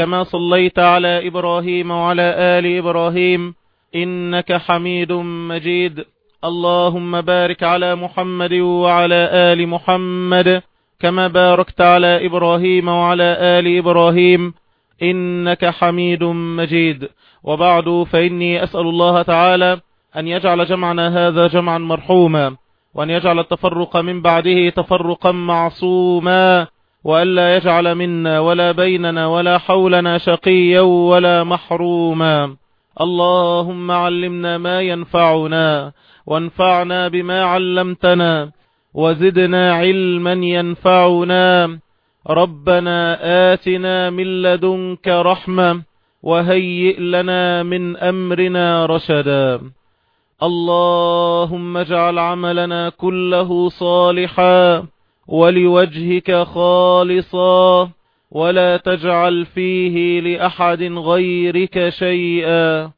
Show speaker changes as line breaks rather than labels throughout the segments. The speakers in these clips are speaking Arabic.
كما صليت على إبراهيم وعلى آل إبراهيم إنك حميد مجيد. اللهم بارك على محمد وعلى آل محمد كما باركت على إبراهيم وعلى آل إبراهيم إنك حميد مجيد. وبعد فإني أسأل الله تعالى أن يجعل جمعنا هذا جمعا مرحوما وأن يجعل التفرق من بعده تفرقا معصوما. وألا يجعل منا ولا بيننا ولا حولنا شقيا ولا محروما. اللهم علمنا ما ينفعنا وانفعنا بما علمتنا وزدنا علما ينفعنا. ربنا آتنا من لدنك رحمة وهيئ لنا من أمرنا رشدا. اللهم اجعل عملنا كله صالحا. ولوجهك خالصا ولا تجعل فيه لأحد غيرك شيئا.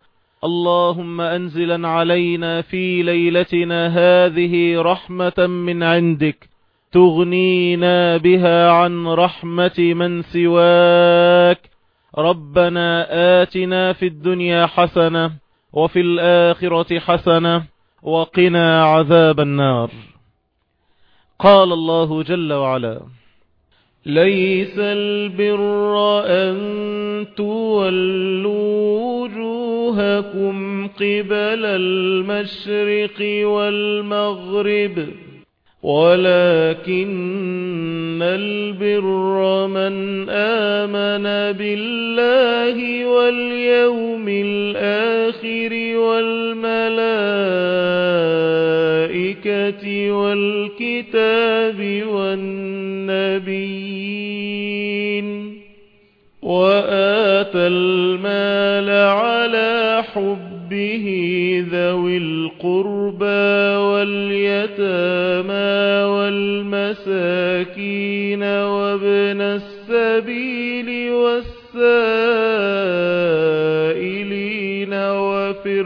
اللهم أنزلا علينا في ليلتنا هذه رحمة من عندك. تغنينا بها عن رحمة من سواك. ربنا آتنا في الدنيا حسنة وفي الآخرة حسنة وقنا عذاب النار. قال الله جل وعلا ليس البر أن تولوا وجوهكم قبل المشرق والمغرب ولكن البر من آمن بالله واليوم الآخر والملائكة والكتاب والنبيين وآتى المال على حبه ذوي القربى واليتامى والمساكين وابن السبيل والسائلين وفي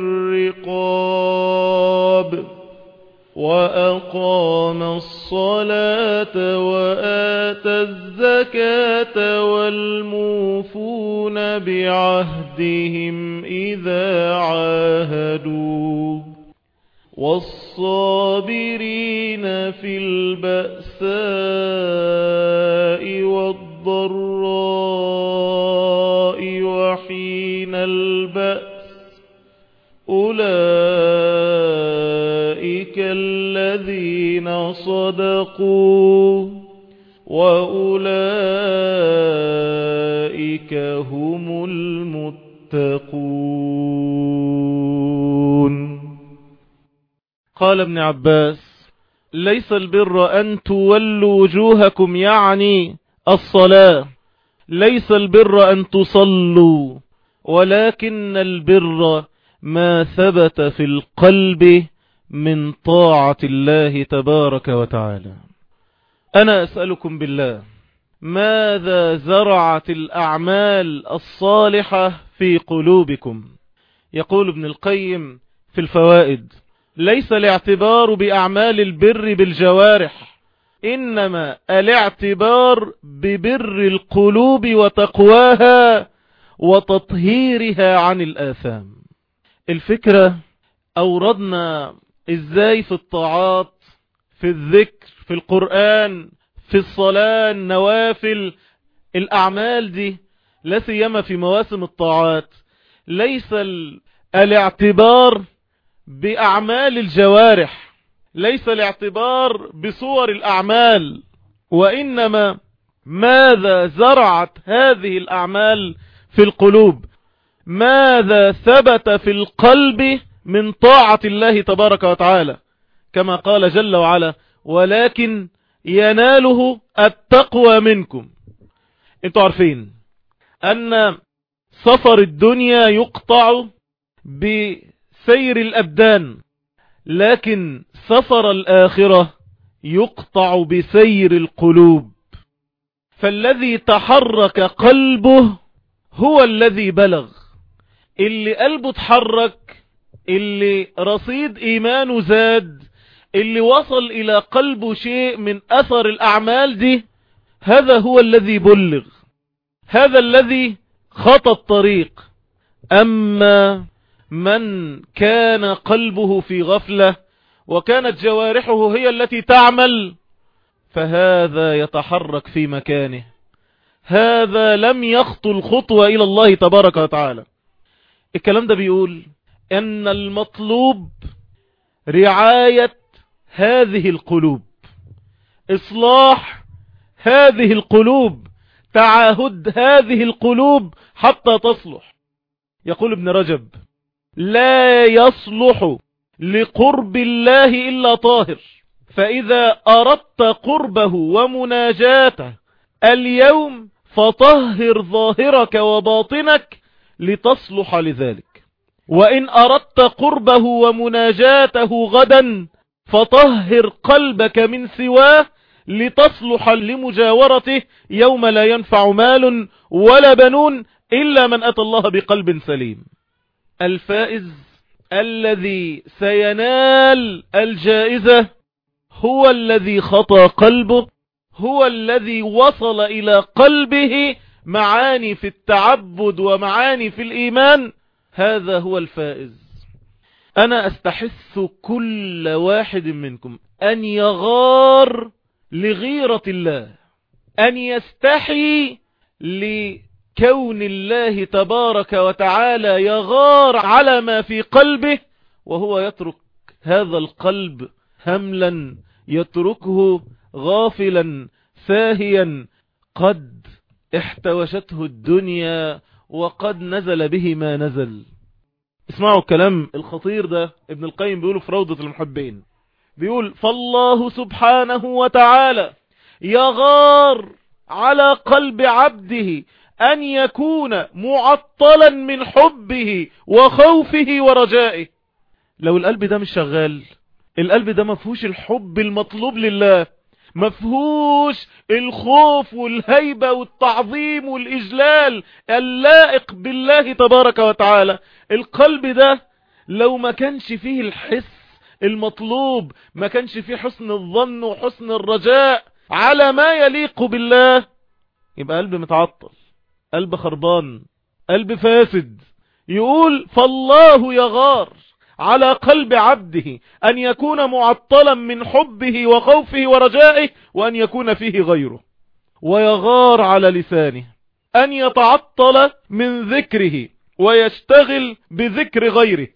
وأقام الصلاة وآتى الزكاة والموفون بعهدهم إذا عاهدوا. والصابرين في البأساء والضراء وحين البأس أولئك الذين صدقوا وأولئك هم المتقون. قال ابن عباس ليس البر أن تولوا وجوهكم يعني الصلاة. ليس البر أن تصلوا ولكن البر ما ثبت في القلب. من طاعة الله تبارك وتعالى. أنا أسألكم بالله ماذا زرعت الأعمال الصالحة في قلوبكم؟ يقول ابن القيم في الفوائد ليس الاعتبار بأعمال البر بالجوارح إنما الاعتبار ببر القلوب وتقواها وتطهيرها عن الآثام. الفكرة أوردنا إزاي في الطاعات في الذكر في القرآن في الصلاة النوافل الأعمال دي لا سيما في مواسم الطاعات. ليس الاعتبار بأعمال الجوارح ليس الاعتبار بصور الأعمال وإنما ماذا زرعت هذه الأعمال في القلوب؟ ماذا ثبت في القلب من طاعة الله تبارك وتعالى كما قال جل وعلا ولكن يناله التقوى منكم. أنتوا عارفين أن سفر الدنيا يقطع بسير الأبدان لكن سفر الآخرة يقطع بسير القلوب. فالذي تحرك قلبه هو الذي بلغ. اللي قلبه تحرك اللي رصيد إيمانه زاد اللي وصل إلى قلبه شيء من أثر الأعمال دي هذا هو الذي بلغ. هذا الذي خطى الطريق. أما من كان قلبه في غفلة وكانت جوارحه هي التي تعمل فهذا يتحرك في مكانه. هذا لم يخطو الخطوة إلى الله تبارك وتعالى. الكلام ده بيقول أن المطلوب رعاية هذه القلوب. إصلاح هذه القلوب تعاهد هذه القلوب حتى تصلح. يقول ابن رجب لا يصلح لقرب الله إلا طاهر. فإذا أردت قربه ومناجاته اليوم فطهر ظاهرك وباطنك لتصلح لذلك. وإن أردت قربه ومناجاته غدا فطهر قلبك من سواه لتصلح لمجاورته يوم لا ينفع مال ولا بنون إلا من أتى الله بقلب سليم. الفائز الذي سينال الجائزة هو الذي خطى قلبه هو الذي وصل إلى قلبه معاني في التعبد ومعاني في الإيمان هذا هو الفائز. أنا أستحث كل واحد منكم أن يغار لغيرة الله أن يستحي لكون الله تبارك وتعالى يغار على ما في قلبه وهو يترك هذا القلب هملا يتركه غافلا ساهيا قد احتوشته الدنيا وقد نزل به ما نزل. اسمعوا الكلام الخطير ده ابن القيم بيقوله في روضة المحبين. بيقول فالله سبحانه وتعالى يغار على قلب عبده أن يكون معطلا من حبه وخوفه ورجائه. لو القلب ده مش شغال القلب ده مفهوش الحب المطلوب لله. مفهوش الخوف والهيبة والتعظيم والإجلال اللائق بالله تبارك وتعالى. القلب ده لو ما كانش فيه الحس المطلوب ما كانش فيه حسن الظن وحسن الرجاء على ما يليق بالله يبقى قلب متعطل قلب خربان قلب فاسد. يقول فالله يغار. على قلب عبده أن يكون معطلا من حبه وخوفه ورجائه وأن يكون فيه غيره. ويغار على لسانه أن يتعطل من ذكره ويشتغل بذكر غيره.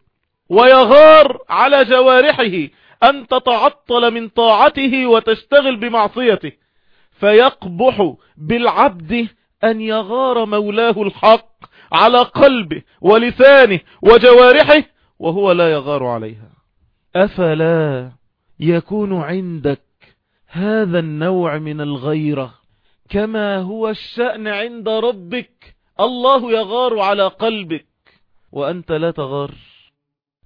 ويغار على جوارحه أن تتعطل من طاعته وتشتغل بمعصيته. فيقبح بالعبد أن يغار مولاه الحق على قلبه ولسانه وجوارحه وهو لا يغار عليها. أفلا يكون عندك هذا النوع من الغيرة كما هو الشأن عند ربك. الله يغار على قلبك وأنت لا تغار.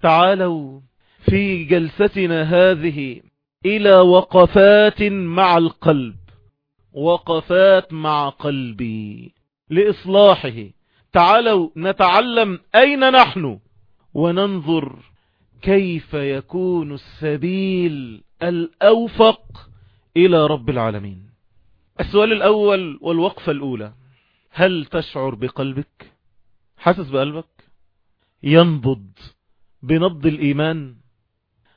تعالوا في جلستنا هذه إلى وقفات مع القلب. وقفات مع قلبي لإصلاحه. تعالوا نتعلم أين نحن. وننظر كيف يكون السبيل الأوفق إلى رب العالمين. السؤال الأول والوقفة الأولى هل تشعر بقلبك؟ حاسس بقلبك؟ ينبض بنبض الإيمان؟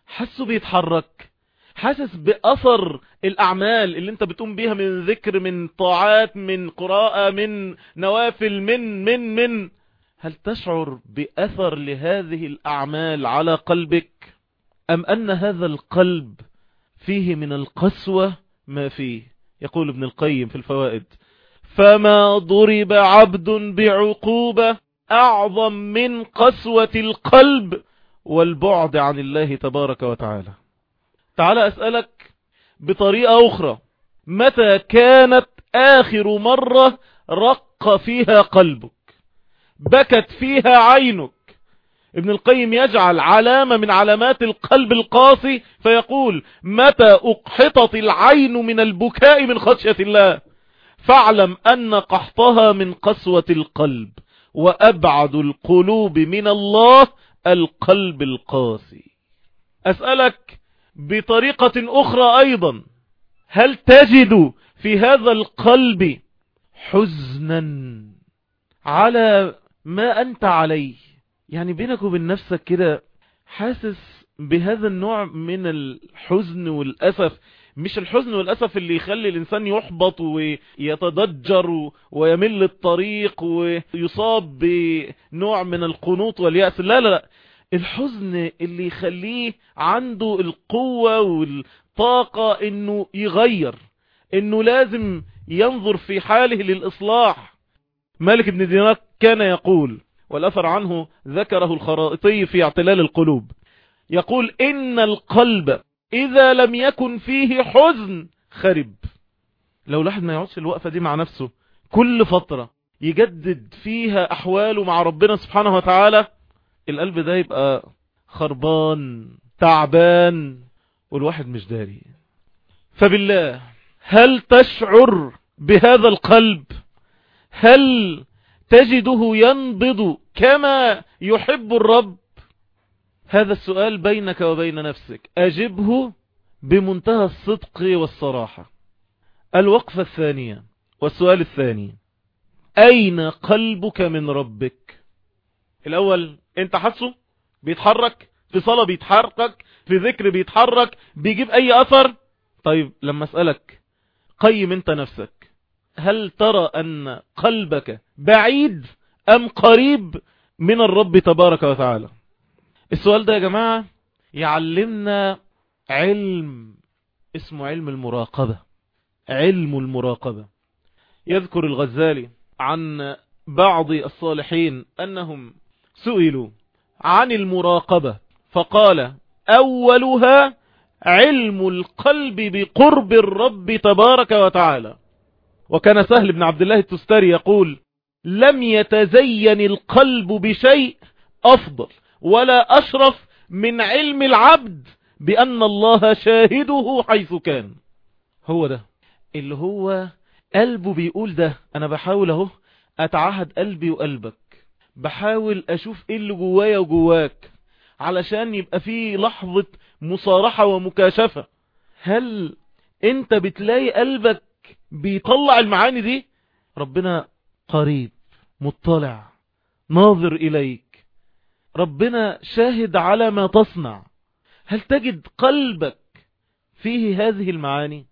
حسه بيتحرك؟ حاسس بأثر الأعمال اللي انت بتقوم بيها من ذكر من طاعات من قراءة من نوافل من من من؟ هل تشعر بأثر لهذه الأعمال على قلبك؟ أم أن هذا القلب فيه من القسوة ما فيه؟ يقول ابن القيم في الفوائد فما ضرب عبد بعقوبة أعظم من قسوة القلب والبعد عن الله تبارك وتعالى. تعال أسألك بطريقة أخرى. متى كانت آخر مرة رق فيها قلبك؟ بكت فيها عينك. ابن القيم يجعل علامة من علامات القلب القاسي فيقول متى أقحطت العين من البكاء من خشية الله؟ فاعلم أن قحطها من قسوة القلب وأبعد القلوب من الله القلب القاسي. أسألك بطريقة أخرى أيضا هل تجد في هذا القلب حزنا على ما أنت عليه. يعني بينك وبين نفسك كده حاسس بهذا النوع من الحزن والأسف؟ مش الحزن والأسف اللي يخلي الإنسان يحبط ويتضجر ويمل الطريق ويصاب بنوع من القنوط واليأس. لا لا لا. الحزن اللي يخليه عنده القوة والطاقة إنه يغير إنه لازم ينظر في حاله للإصلاح. مالك بن دينار كان يقول والأثر عنه ذكره الخرائطي في اعتلال القلوب يقول إن القلب إذا لم يكن فيه حزن خرب. لو الواحد ما يقعدش الوقفة دي مع نفسه كل فترة يجدد فيها أحواله مع ربنا سبحانه وتعالى القلب ده يبقى خربان تعبان والواحد مش داري. فبالله هل تشعر بهذا القلب؟ هل تجده ينبض كما يحب الرب. هذا السؤال بينك وبين نفسك. أجبه بمنتهى الصدق والصراحة. الوقفة الثانية والسؤال الثاني. أين قلبك من ربك؟ الأول أنت حسه بيتحرك؟ في صلاة بيتحرك؟ في ذكر بيتحرك؟ بيجيب أي أثر؟ طيب لما أسألك قيم أنت نفسك. هل ترى أن قلبك بعيد أم قريب من الرب تبارك وتعالى؟ السؤال ده يا جماعة يعلمنا علم اسمه علم المراقبة. علم المراقبة. يذكر الغزالي عن بعض الصالحين أنهم سئلوا عن المراقبة فقال أولها علم القلب بقرب الرب تبارك وتعالى. وكان سهل بن عبد الله التستري يقول لم يتزين القلب بشيء أفضل ولا أشرف من علم العبد بأن الله شاهده حيث كان. هو ده. اللي هو قلبه بيقول ده أنا بحاول أهو أتعهد قلبي وقلبك. بحاول أشوف إيه اللي جوايا وجواك علشان يبقى فيه لحظة مصارحة ومكاشفة. هل أنت بتلاقي قلبك بيطلع المعاني دي ربنا قريب مطلع ناظر إليك. ربنا شاهد على ما تصنع. هل تجد قلبك فيه هذه المعاني؟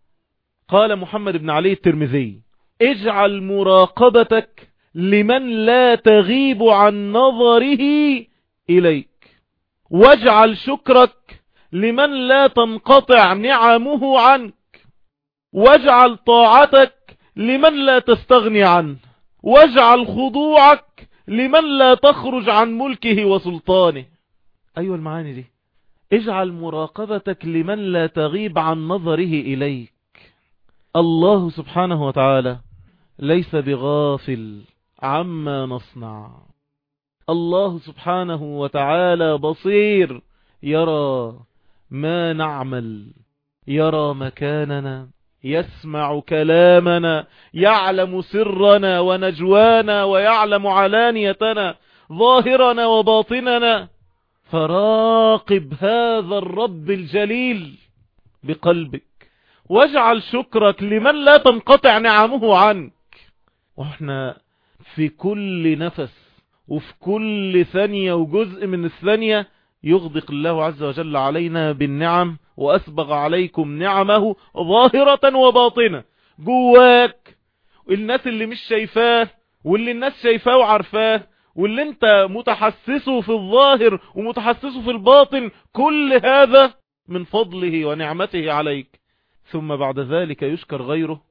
قال محمد بن علي الترمذي اجعل مراقبتك لمن لا تغيب عن نظره إليك. واجعل شكرك لمن لا تنقطع نعمه عنك. واجعل طاعتك لمن لا تستغني عنه. واجعل خضوعك لمن لا تخرج عن ملكه وسلطانه. أيوة المعاني دي. اجعل مراقبتك لمن لا تغيب عن نظره إليك. الله سبحانه وتعالى ليس بغافل عما نصنع. الله سبحانه وتعالى بصير. يرى ما نعمل. يرى مكاننا. يسمع كلامنا يعلم سرنا ونجوانا ويعلم علانيتنا ظاهرنا وباطننا. فراقب هذا الرب الجليل بقلبك. واجعل شكرك لمن لا تنقطع نعمه عنك. وإحنا في كل نفس وفي كل ثانية وجزء من الثانية يغدق الله عز وجل علينا بالنعم. وأسبغ عليكم نعمه ظاهرة وباطنة. جواك الناس اللي مش شايفاه واللي الناس شايفاه وعارفاه واللي انت متحسسه في الظاهر ومتحسسه في الباطن كل هذا من فضله ونعمته عليك. ثم بعد ذلك يشكر غيره.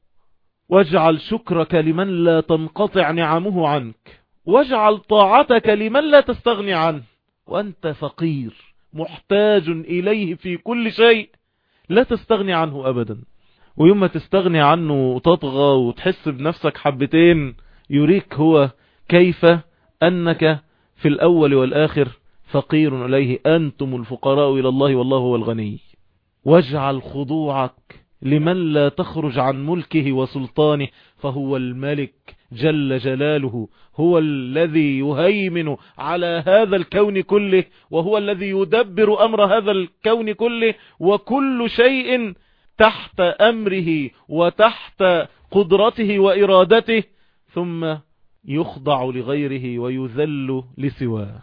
واجعل شكرك لمن لا تنقطع نعمه عنك. واجعل طاعتك لمن لا تستغني عنه. وأنت فقير. محتاج إليه في كل شيء لا تستغني عنه أبدا. ويوم ما تستغني عنه وتطغى وتحس بنفسك حبتين يريك هو كيف أنك في الأول والآخر فقير إليه أنتم الفقراء إلى الله والله هو الغني. واجعل خضوعك لمن لا تخرج عن ملكه وسلطانه فهو الملك جل جلاله هو الذي يهيمن على هذا الكون كله وهو الذي يدبر أمر هذا الكون كله وكل شيء تحت أمره وتحت قدرته وإرادته ثم يخضع لغيره ويذل لسواه.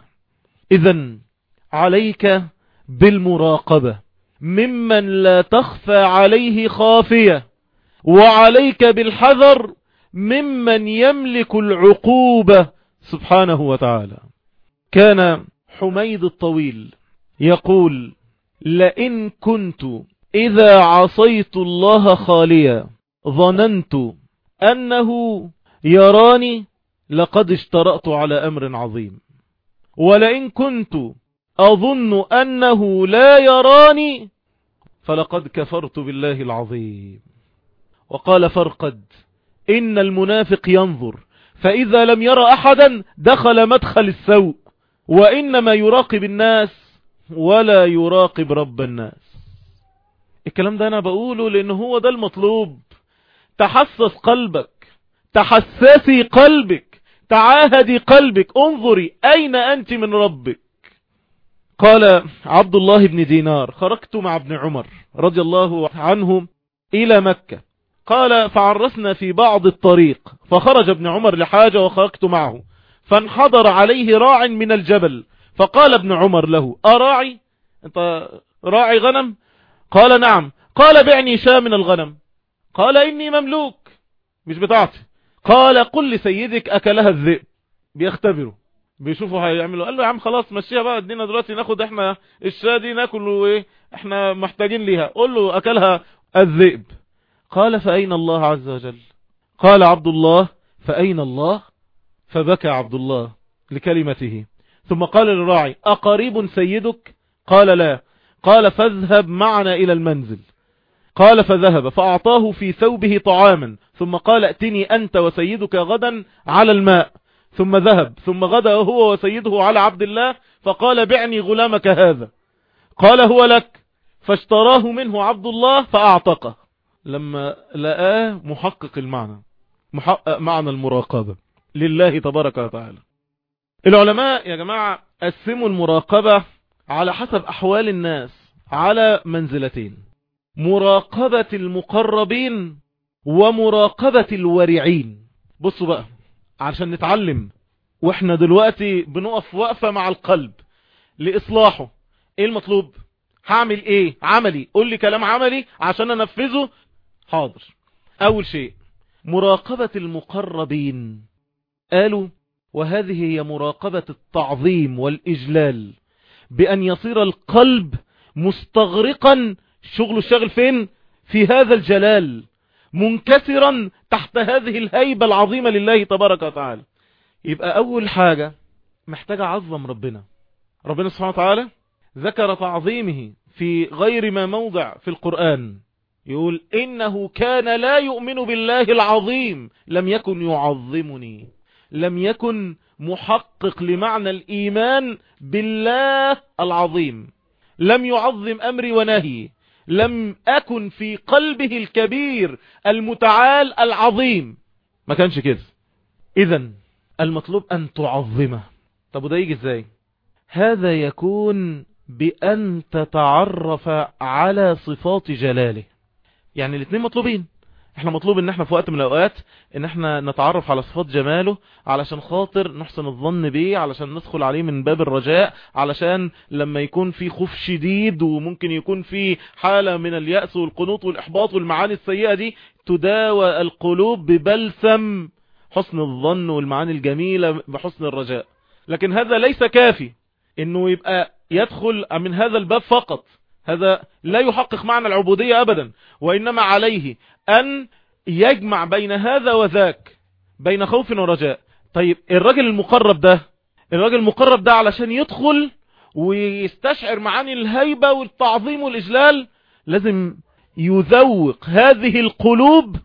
إذا عليك بالمراقبة ممن لا تخفى عليه خافية وعليك بالحذر ممن يملك العقوبة سبحانه وتعالى. كان حميد الطويل يقول لئن كنت إذا عصيت الله خاليا ظننت أنه يراني لقد اشترأت على أمر عظيم. ولئن كنت أظن أنه لا يراني فلقد كفرت بالله العظيم. وقال فرقد إن المنافق ينظر فإذا لم يرى أحدا دخل مدخل السوء وإنما يراقب الناس ولا يراقب رب الناس. الكلام ده أنا بقوله لأن هو ده المطلوب. تحسس قلبك تحسسي قلبك تعاهدي قلبك انظري أين أنت من ربك. قال عبد الله بن دينار خرجت مع ابن عمر رضي الله عنه إلى مكة. قال فعرسنا في بعض الطريق فخرج ابن عمر لحاجة وخرجت معه فانحضر عليه راع من الجبل فقال ابن عمر له أراعي؟ أنت راعي غنم؟ قال نعم. قال بعني شاة من الغنم. قال إني مملوك. مش بتاعتي. قال قل لسيدك أكلها الذئب. بيختبروا. بيشوفوا هيعملوا. قال له يا عم خلاص مشيها بقى ادينا دلوقتي ناخد إحنا الشاة دي ناكل وإيه إحنا محتاجين ليها. قول له أكلها الذئب. قال فأين الله عز وجل؟ قال عبد الله فأين الله؟ فبكى عبد الله لكلمته. ثم قال للراعي أقريب سيدك؟ قال لا. قال فاذهب معنا إلى المنزل. قال فذهب فأعطاه في ثوبه طعاما. ثم قال ائتني أنت وسيدك غدا على الماء. ثم ذهب ثم غدا هو وسيده على عبد الله فقال بعني غلامك هذا. قال هو لك. فاشتراه منه عبد الله فأعتقه. لما لقاه محقق المعنى محقق معنى المراقبة. لله تبارك وتعالى. العلماء يا جماعة قسموا المراقبة على حسب أحوال الناس على منزلتين. مراقبة المقربين ومراقبة الورعين. بصوا بقى عشان نتعلم وإحنا دلوقتي بنقف وقفة مع القلب لإصلاحه. إيه المطلوب؟ هعمل إيه؟ عملي. قول لي كلام عملي عشان أنفذه حاضر. أول شيء مراقبة المقربين. قالوا وهذه هي مراقبة التعظيم والإجلال. بأن يصير القلب مستغرقا. شغل الشغل فين؟ في هذا الجلال. منكسرا تحت هذه الهيبة العظيمة لله تبارك وتعالى. يبقى أول حاجة محتاج أعظم ربنا. ربنا سبحانه وتعالى ذكر تعظيمه في غير ما موضع في القرآن. يقول إنه كان لا يؤمن بالله العظيم. لم يكن يعظمني. لم يكن محقق لمعنى الإيمان بالله العظيم. لم يعظم أمري ونهي. لم أكن في قلبه الكبير المتعال العظيم. ما كانش كده. إذا المطلوب أن تعظمه. طب وده يجي إزاي؟ هذا يكون بأن تتعرف على صفات جلاله. يعني الاثنين مطلوبين. إحنا مطلوب ان إحنا في وقت من الاوقات ان إحنا نتعرف على صفات جماله علشان خاطر نحسن الظن بيه علشان ندخل عليه من باب الرجاء علشان لما يكون في خوف شديد وممكن يكون في حالة من اليأس والقنوط والإحباط والمعاني السيئة دي تداوى القلوب ببلسم حسن الظن والمعاني الجميلة بحسن الرجاء. لكن هذا ليس كافي إنه يبقى يدخل من هذا الباب فقط. هذا لا يحقق معنى العبودية أبدا وإنما عليه أن يجمع بين هذا وذاك بين خوف ورجاء. طيب الراجل المقرب ده الراجل المقرب ده علشان يدخل ويستشعر معاني الهيبة والتعظيم والإجلال لازم يذوق هذه القلوب.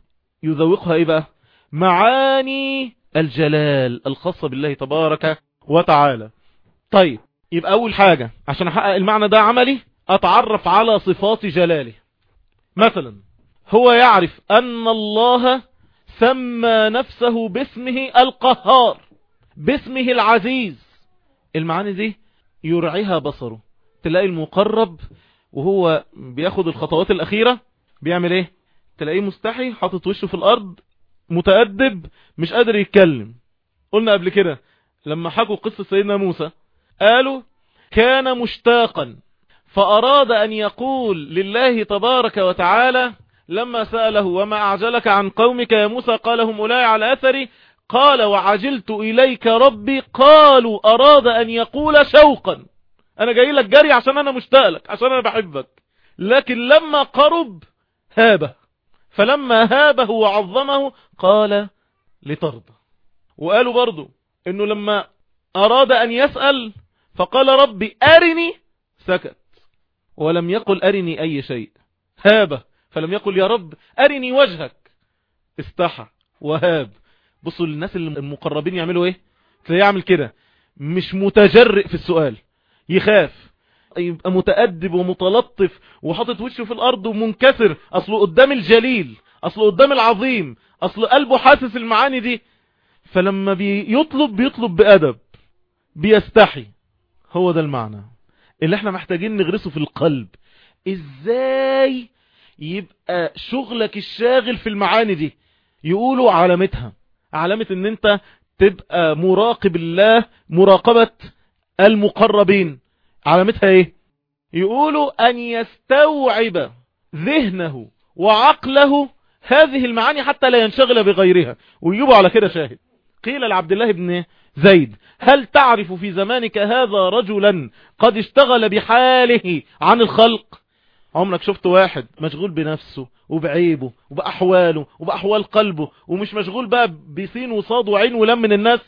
يذوقها إيه بقى؟ معاني الجلال الخاصة بالله تبارك وتعالى. طيب يبقى أول حاجة عشان أحقق المعنى ده عملي أتعرف على صفات جلاله. مثلا هو يعرف أن الله سمى نفسه باسمه القهار باسمه العزيز. المعاني دي يرعيها بصره. تلاقي المقرب وهو بياخد الخطوات الأخيرة بيعمل إيه؟ تلاقيه مستحي حاطط وشه في الأرض متأدب مش قادر يتكلم. قلنا قبل كده لما حكوا قصة سيدنا موسى قالوا كان مشتاقا فأراد أن يقول لله تبارك وتعالى لما سأله وما أعجلك عن قومك يا موسى؟ قال هم أولئي على أثري. قال وعجلت إليك ربي. قالوا أراد أن يقول شوقا. أنا جاي لك جري عشان أنا مشتاق لك عشان أنا بحبك. لكن لما قرب هابه. فلما هابه وعظمه قال لترضى وقالوا برضو إنه لما أراد أن يسأل فقال ربي أرني سكت. ولم يقل أرني أي شيء. هابه فلم يقل يا رب أرني وجهك. استحى وهاب. بصوا للناس المقربين يعملوا إيه؟ تلاقيه يعمل كده. مش متجرئ في السؤال. يخاف. يبقى متأدب ومتلطف وحاطط وشه في الأرض ومنكسر. أصله قدام الجليل أصله قدام العظيم أصل قلبه حاسس المعاني دي. فلما بيطلب بيطلب بأدب بيستحي. هو ده المعنى. اللي إحنا محتاجين نغرسه في القلب. إزاي يبقى شغلك الشاغل في المعاني دي؟ يقولوا علامتها. علامة إن أنت تبقى مراقب الله مراقبة المقربين. علامتها إيه؟ يقولوا أن يستوعب ذهنه وعقله هذه المعاني حتى لا ينشغل بغيرها. ويجيبوا على كده شاهد. قيل لعبد الله بن زيد هل تعرف في زمانك هذا رجلا قد اشتغل بحاله عن الخلق؟ عمرك شفت واحد مشغول بنفسه وبعيبه وبأحواله وبأحوال قلبه ومش مشغول بقى بسين وصاد وعين ولم من الناس؟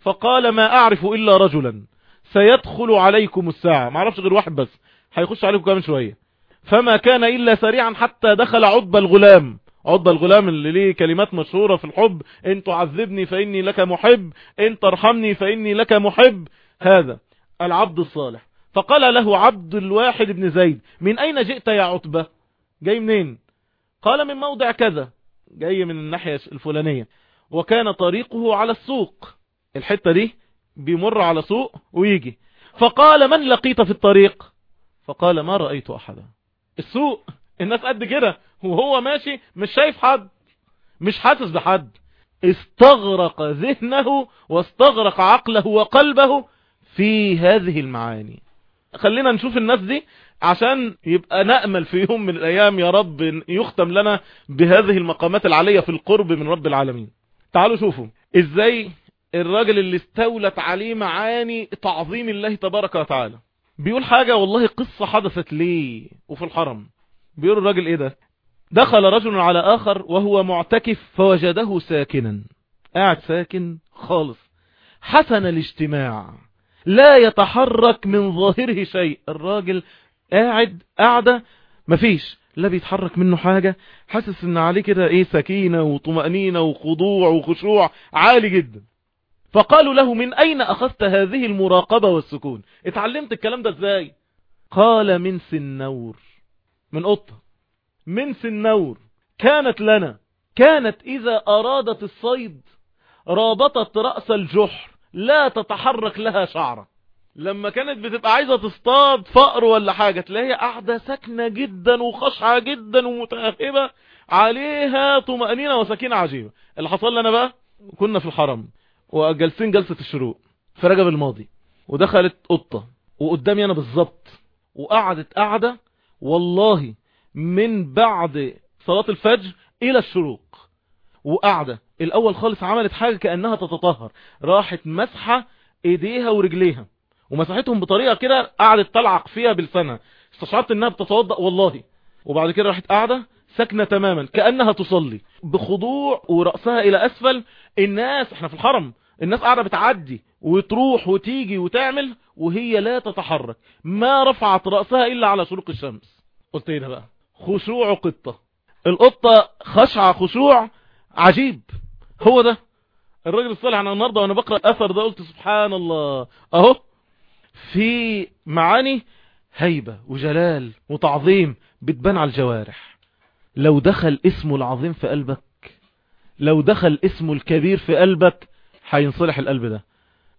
فقال ما أعرف إلا رجلا. سيدخل عليكم الساعة. ما أعرفش غير واحد بس. هيخش عليكم كمان شوية. فما كان إلا سريعا حتى دخل عضب الغلام. عضب الغلام اللي ليه كلمات مشهورة في الحب إن تعذبني فإني لك محب إن ترحمني فإني لك محب. هذا العبد الصالح. فقال له عبد الواحد بن زيد من أين جئت يا عتبة؟ جاي منين؟ قال من موضع كذا. جاي من الناحية الفلانية. وكان طريقه على السوق. الحتة دي بيمر على سوق ويجي. فقال من لقيت في الطريق؟ فقال ما رأيت أحدا. السوق الناس قد كده وهو ماشي مش شايف حد مش حاسس بحد. استغرق ذهنه واستغرق عقله وقلبه في هذه المعاني. خلينا نشوف الناس دي عشان يبقى نأمل في يوم من الأيام يا رب يختم لنا بهذه المقامات العالية في القرب من رب العالمين. تعالوا شوفوا إزاي الراجل اللي استولت عليه معاني تعظيم الله تبارك وتعالى. بيقول حاجة والله قصة حدثت ليه وفي الحرم. بيقول الراجل إيه ده؟ دخل رجل على آخر وهو معتكف فوجده ساكنا. قاعد ساكن خالص. حسن الاجتماع. لا يتحرك من ظاهره شيء. الراجل قاعد قاعدة مفيش. لا بيتحرك منه حاجة. حاسس إن عليه كده إيه سكينة وطمأنينة وخضوع وخشوع عالي جدا. فقالوا له من أين أخذت هذه المراقبة والسكون؟ اتعلمت الكلام ده إزاي؟ قال من سنور. من قطة من سنور كانت لنا كانت إذا أرادت الصيد رابطت رأس الجحر لا تتحرك لها شعرة. لما كانت بتبقى عايزة تصطاد فقر ولا حاجة تلاقيها قاعدة ساكنة جدا وخشعة جدا ومتأهبة عليها طمأنينة وسكينة عجيبة. اللي حصل لنا بقى كنا في الحرم وجلسين جلسة الشروق في رجب الماضي ودخلت قطة وقدامي أنا بالظبط وقعدت قعدة والله من بعد صلاة الفجر إلى الشروق. وقعدة الأول خالص عملت حاجة كأنها تتطهر. راحت مسحة إيديها ورجليها. ومسحتهم بطريقة كده قعدت تلعق فيها بلسانها استشعرت إنها بتتوضأ. والله. وبعد كده راحت قاعدة ساكنة تماما. كأنها تصلي. بخضوع ورأسها إلى أسفل. الناس إحنا في الحرم. الناس قاعدة بتعدي. وتروح وتيجي وتعمل. وهي لا تتحرك. ما رفعت رأسها إلا على شروق الشمس. قلت إيه ده بقى؟ خشوع قطة. القطة خشعة خشوع عجيب. هو ده. الراجل الصالح أنا النهارده وأنا بقرأ اثر ده قلت سبحان الله. أهو. في معاني هيبة وجلال وتعظيم بتبان على الجوارح. لو دخل اسمه العظيم في قلبك لو دخل اسمه الكبير في قلبك هينصلح القلب ده.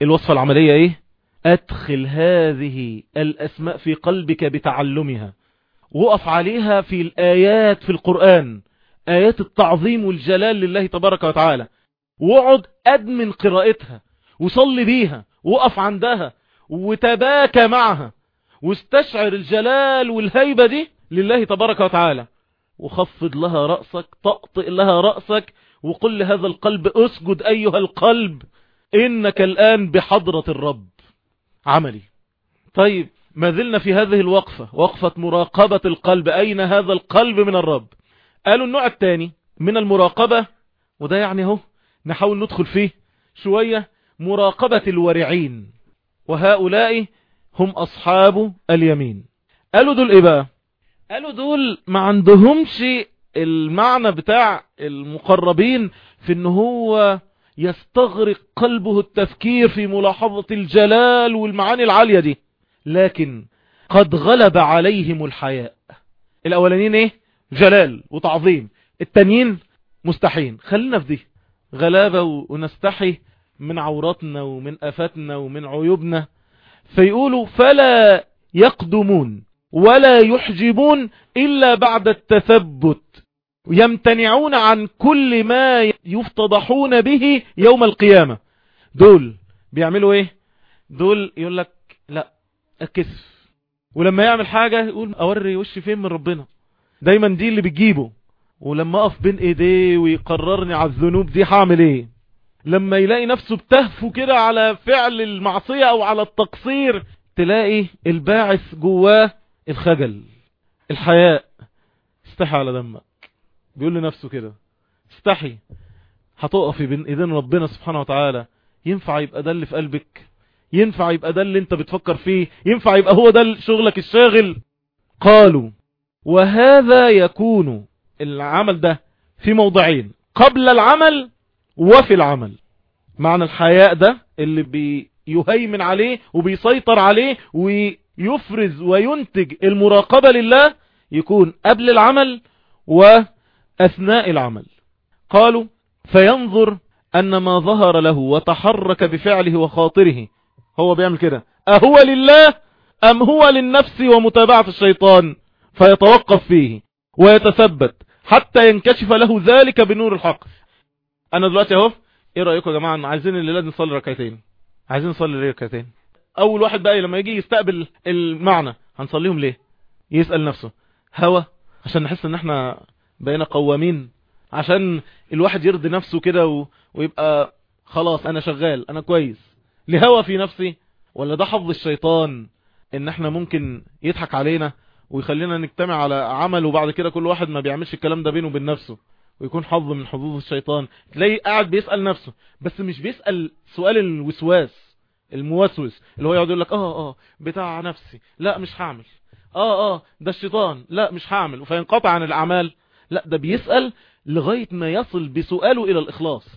الوصفة العملية إيه؟ أدخل هذه الأسماء في قلبك بتعلمها. وقف عليها في الآيات في القرآن آيات التعظيم والجلال لله تبارك وتعالى. واقعد أدمن قراءتها وصلي بيها وقف عندها وتباكى معها واستشعر الجلال والهيبة دي لله تبارك وتعالى. وخفض لها رأسك طأطئ لها رأسك وقل لهذا القلب اسجد أيها القلب إنك الآن بحضرة الرب. عملي. طيب ما زلنا في هذه الوقفة وقفة مراقبة القلب. أين هذا القلب من الرب؟ قالوا النوع الثاني من المراقبة وده يعني أهو نحاول ندخل فيه شوية مراقبة الورعين. وهؤلاء هم أصحاب اليمين. قالوا دول إيه بقى؟ قالوا دول ما عندهمش المعنى بتاع المقربين في إن هو يستغرق قلبه التفكير في ملاحظة الجلال والمعاني العالية دي. لكن قد غلب عليهم الحياء. الأولانيين إيه؟ جلال وتعظيم. التانيين مستحين خلينا في دي. غلابة ونستحي من عوراتنا ومن آفاتنا ومن عيوبنا. فيقولوا فلا يقدمون ولا يحجبون إلا بعد التثبت. يمتنعون عن كل ما يفتضحون به يوم القيامة. دول بيعملوا إيه؟ دول يقول لك الكسف ولما يعمل حاجة يقول أوري وشي فين من ربنا. دايما دي اللي بتجيبه. ولما أقف بين إيديه ويقررني على الذنوب دي هعمل إيه؟ لما يلاقي نفسه بتهفو كده على فعل المعصية أو على التقصير تلاقي الباعث جواه الخجل الحياء. استحي على دمك. بيقول لنفسه كده. استحي. هتقفي بين إيدين ربنا سبحانه وتعالى. ينفع يبقى ده اللي في قلبك؟ ينفع يبقى ده اللي انت بتفكر فيه ينفع يبقى هو ده شغلك الشاغل؟ قالوا وهذا يكون العمل ده في موضعين قبل العمل وفي العمل. معنى الحياء ده اللي بيهيمن عليه وبيسيطر عليه ويفرز وينتج المراقبة لله يكون قبل العمل وأثناء العمل. قالوا فينظر أن ما ظهر له وتحرك بفعله وخاطره هو بيعمل كده. أهو لله أم هو للنفس ومتابعة الشيطان فيتوقف فيه ويتثبت حتى ينكشف له ذلك بنور الحق. أنا دلوقتي أهو إيه رأيكم يا جماعة؟ عايزين الليلة دي نصلي ركعتين. عايزين نصلي ركعتين؟ أول واحد بقى لما يجي يستقبل المعنى هنصليهم ليه؟ يسأل نفسه. هوا عشان نحس إن إحنا بقينا قوامين. عشان الواحد يرضي نفسه كده و... ويبقى خلاص أنا شغال أنا كويس. لهوى في نفسي ولا ده حظ الشيطان إن إحنا ممكن يضحك علينا ويخلينا نجتمع على عمل وبعد كده كل واحد ما بيعملش الكلام ده بينه وبين نفسه؟ ويكون حظ من حظوظ الشيطان. تلاقي قاعد بيسأل نفسه بس مش بيسأل سؤال الوسواس الموسوس اللي هو يقعد يقول لك آه آه بتاع نفسي لا مش هعمل. آه آه ده الشيطان لا مش هعمل. فينقطع عن الأعمال. لا ده بيسأل لغاية ما يصل بسؤاله إلى الإخلاص.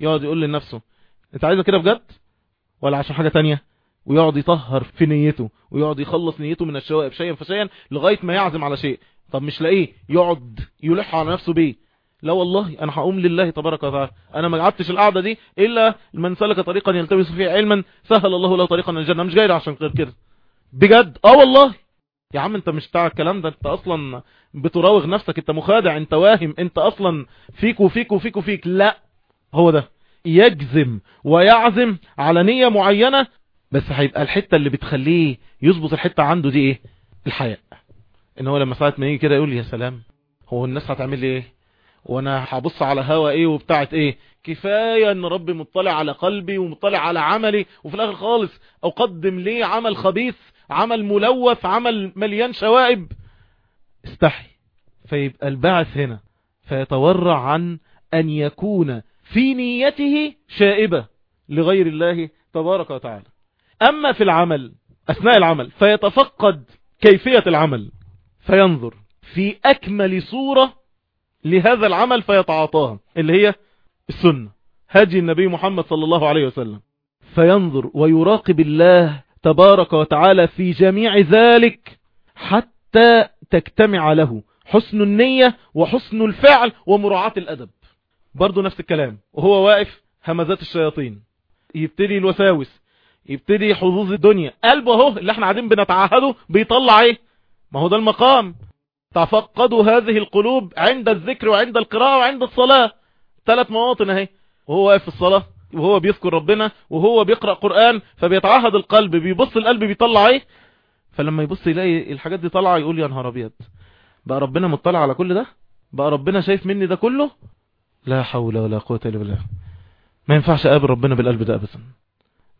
يقعد يقول لنفسه أنت عايزة كده بجد؟ ولا عشان حاجة تانية. ويقعد يطهر في نيته ويقعد يخلص نيته من الشوائب شيئا فشيئا لغاية ما يعزم على شيء. طب مش لاقيه يقعد يلح على نفسه بيه. لا والله أنا هقوم لله تبارك وتعالى. أنا ما قعدتش القعدة دي إلا من سلك طريقا يلتمس فيه علما سهل الله له طريقا الجنة. مش جاي عشان غير كده. بجد؟ آه والله. يا عم أنت مش بتاع الكلام ده. أنت أصلا بتراوغ نفسك. أنت مخادع. أنت واهم. أنت أصلا فيك وفيك وفيك وفيك. لا هو ده. يجزم ويعزم على نية معينة بس هيبقى الحتة اللي بتخليه يظبط الحتة عنده دي إيه؟ الحياء. إن هو لما ساعة ما يجي كده يقول يا سلام هو الناس هتعمل لي إيه؟ وأنا هبص على هوا إيه وبتاعت إيه؟ كفاية إن ربي مطلع على قلبي ومطلع على عملي وفي الآخر خالص أقدم ليه عمل خبيث عمل ملوث عمل مليان شوائب. استحي. فيبقى البعث هنا فيتورع عن أن يكون في نيته شائبة لغير الله تبارك وتعالى. أما في العمل أثناء العمل فيتفقد كيفية العمل فينظر في أكمل صورة لهذا العمل فيتعاطاها اللي هي السنة هدي النبي محمد صلى الله عليه وسلم. فينظر ويراقب الله تبارك وتعالى في جميع ذلك حتى تجتمع له حسن النية وحسن الفعل ومراعاة الأدب. برضو نفس الكلام وهو واقف همزات الشياطين. يبتدي الوساوس يبتدي حظوظ الدنيا. قلبه اهو اللي إحنا قاعدين بنتعهده بيطلع إيه؟ ما هو ده المقام. تفقدوا هذه القلوب عند الذكر وعند القراءة وعند الصلاة. ثلاث مواطن اهي. وهو واقف في الصلاة وهو بيذكر ربنا وهو بيقرأ قرآن فبيتعهد القلب بيبص القلب بيطلع إيه؟ فلما يبص يلاقي الحاجات دي طالعة يقول يا نهار أبيض بقى ربنا مطلع على كل ده؟ بقى ربنا شايف مني ده كله؟ لا حول ولا قوة إلا بالله. ما ينفعش أقابل ربنا بالقلب ده ابدا.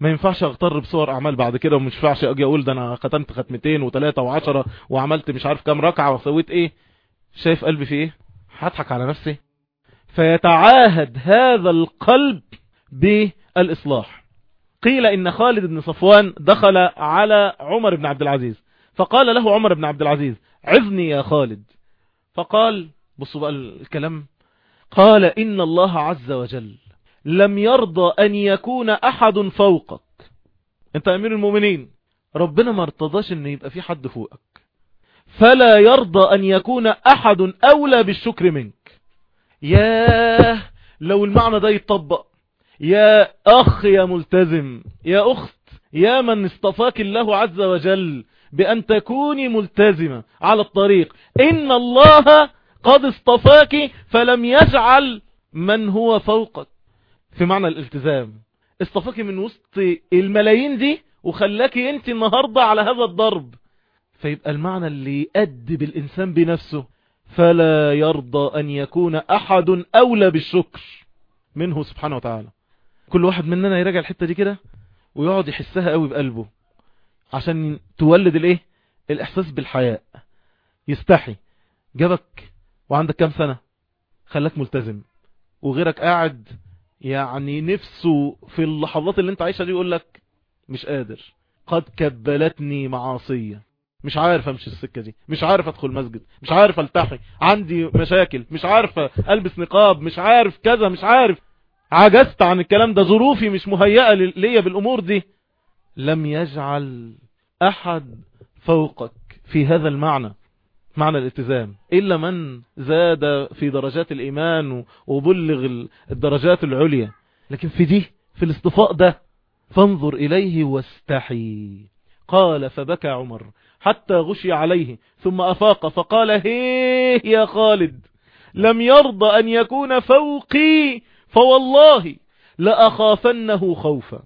ما ينفعش أغتر بصور أعمال بعد كده ومش ينفعش أجي أقول ده أنا ختمت ختمتين وثلاثة وعشرة وعملت مش عارف كام ركعة وسويت إيه. شايف قلبي في إيه؟ هضحك على نفسي. فيتعاهد هذا القلب بالإصلاح. قيل إن خالد بن صفوان دخل على عمر بن عبد العزيز. فقال له عمر بن عبد العزيز عظني يا خالد. فقال بصوا بقى الكلام. قال إن الله عز وجل لم يرضى أن يكون أحد فوقك. أنت أمير المؤمنين ربنا ما ارتضاش أن يبقى في حد فوقك. فلا يرضى أن يكون أحد أولى بالشكر منك. ياه لو المعنى ده يتطبق يا أخ يا ملتزم يا أخت يا من اصطفاك الله عز وجل بأن تكوني ملتزمة على الطريق. إن الله قد اصطفاك فلم يجعل من هو فوقك. في معنى الالتزام. اصطفاك من وسط الملايين دي وخلاك انت النهاردة على هذا الضرب. فيبقى المعنى اللي يأدب الإنسان بنفسه. فلا يرضى أن يكون أحد أولى بالشكر. منه سبحانه وتعالى. كل واحد مننا يراجع الحتة دي كده ويقعد يحسها قوي بقلبه. عشان تولد الإيه؟ الإحساس بالحياء. يستحي. جابك وعندك كام سنة؟ خلاك ملتزم. وغيرك قاعد يعني نفسه في اللحظات اللي انت عايشها دي يقول لك مش قادر. قد كبلتني معاصية. مش عارف امشي السكة دي. مش عارف ادخل مسجد. مش عارف التحي. عندي مشاكل. مش عارف ألبس نقاب. مش عارف كذا. مش عارف. عجزت عن الكلام ده. ظروفي مش مهيئة ليا بالأمور دي. لم يجعل أحد فوقك في هذا المعنى. معنى الالتزام. إلا من زاد في درجات الإيمان وبلغ الدرجات العليا. لكن في دي في الاصطفاء ده فانظر إليه واستحي. قال فبكى عمر حتى غشي عليه ثم أفاق فقال هيه يا خالد لم يرضى أن يكون فوقي فوالله لأخافنه خوفا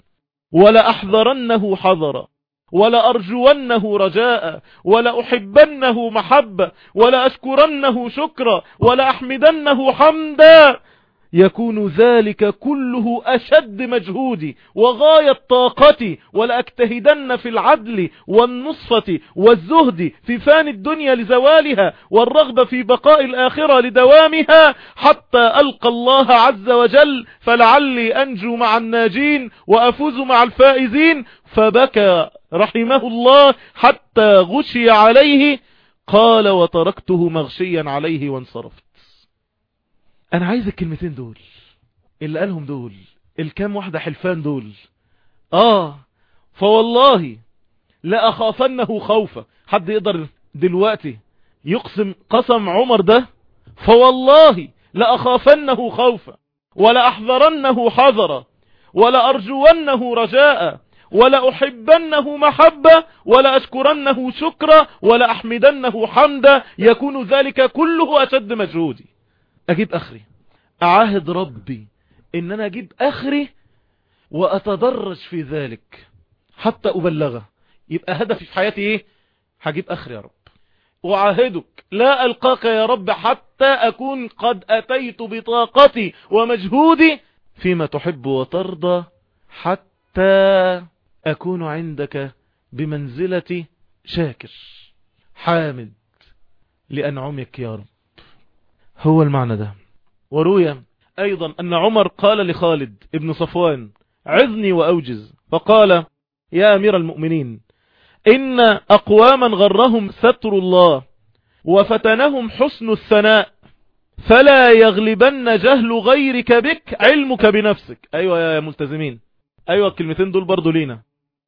ولأحذرنه حذرا. ولأرجونه رجاء ولأحبنه محبة ولأشكرنه شكرا ولأحمدنه حمدا. يكون ذلك كله أشد مجهودي وغاية طاقتي ولأجتهدن في العدل والنصفة والزهد في فان الدنيا لزوالها والرغبة في بقاء الآخرة لدوامها حتى ألقى الله عز وجل فلعلي أنجو مع الناجين وأفوز مع الفائزين فبكى. رحمه الله حتى غشي عليه قال وتركته مغشيا عليه وانصرفت. أنا عايز الكلمتين دول. اللي قالهم دول. الكام واحدة حلفان دول. آه فوالله لا أخافنه خوفا. حد يقدر دلوقتي يقسم قسم عمر ده؟ فوالله لا أخافنه خوفا. ولا أحذرنه حذرا. ولا أرجونه رجاء. ولا أحبنه محبة ولا أشكرنه شكرا ولا أحمدنه حمدا يكون ذلك كله أشد مجهودي. أجيب أخري. أعاهد ربي إن أنا أجيب أخري وأتدرج في ذلك حتى أبلغه. يبقى هدفي في حياتي إيه؟ هجيب أخري يا رب. وعاهدك لا ألقاك يا رب حتى أكون قد أتيت بطاقتي ومجهودي فيما تحب وترضى حتى أكون عندك بمنزلة شاكر حامد لأنعمك يا رب. هو المعنى ده. وروي أيضا أن عمر قال لخالد ابن صفوان عظني وأوجز. فقال يا أمير المؤمنين إن أقواما غرهم ستر الله وفتنهم حسن الثناء فلا يغلبن جهل غيرك بك علمك بنفسك. أيوه يا ملتزمين. أيوه الكلمتين دول برضو لينا.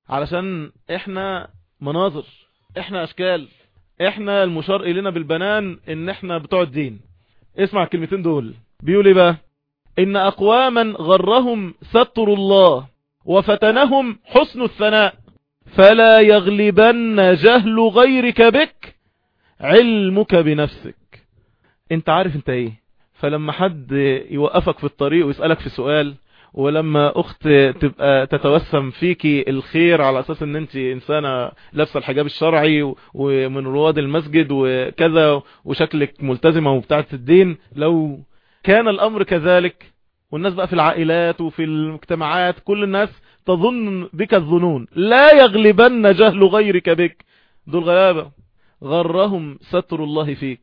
علشان إحنا مناظر إحنا أشكال إحنا المشار إلينا بالبنان إن إحنا بتوع الدين. اسمع الكلمتين دول. بيقول إيه بقى؟ إن أقواما غرهم ستر الله وفتنهم حسن الثناء. فلا يغلبن جهل غيرك بك علمك بنفسك. أنت عارف أنت إيه؟ فلما حد يوقفك في الطريق ويسألك في سؤال ولما أخت تبقى تتوسم فيكي الخير على أساس إن أنت إنسانة لابسة الحجاب الشرعي ومن رواد المسجد وكذا وشكلك ملتزمة وبتاعة الدين لو كان الأمر كذلك والناس بقى في العائلات وفي المجتمعات كل الناس تظن بك الظنون. لا يغلبن جهل غيرك بك. دول غلابة. غرهم ستر الله فيك.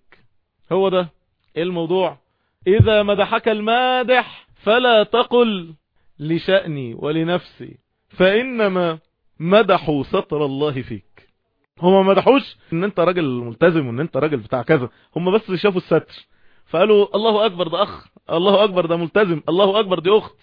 هو ده الموضوع. إذا مدحك المادح فلا تقل لشأني ولنفسي فإنما مدحوا ستر الله فيك. هما ما مدحوش إن أنت راجل ملتزم وإن أنت راجل بتاع كذا هما بس شافوا الستر. فقالوا الله أكبر ده أخ الله أكبر ده ملتزم الله أكبر دي أخت.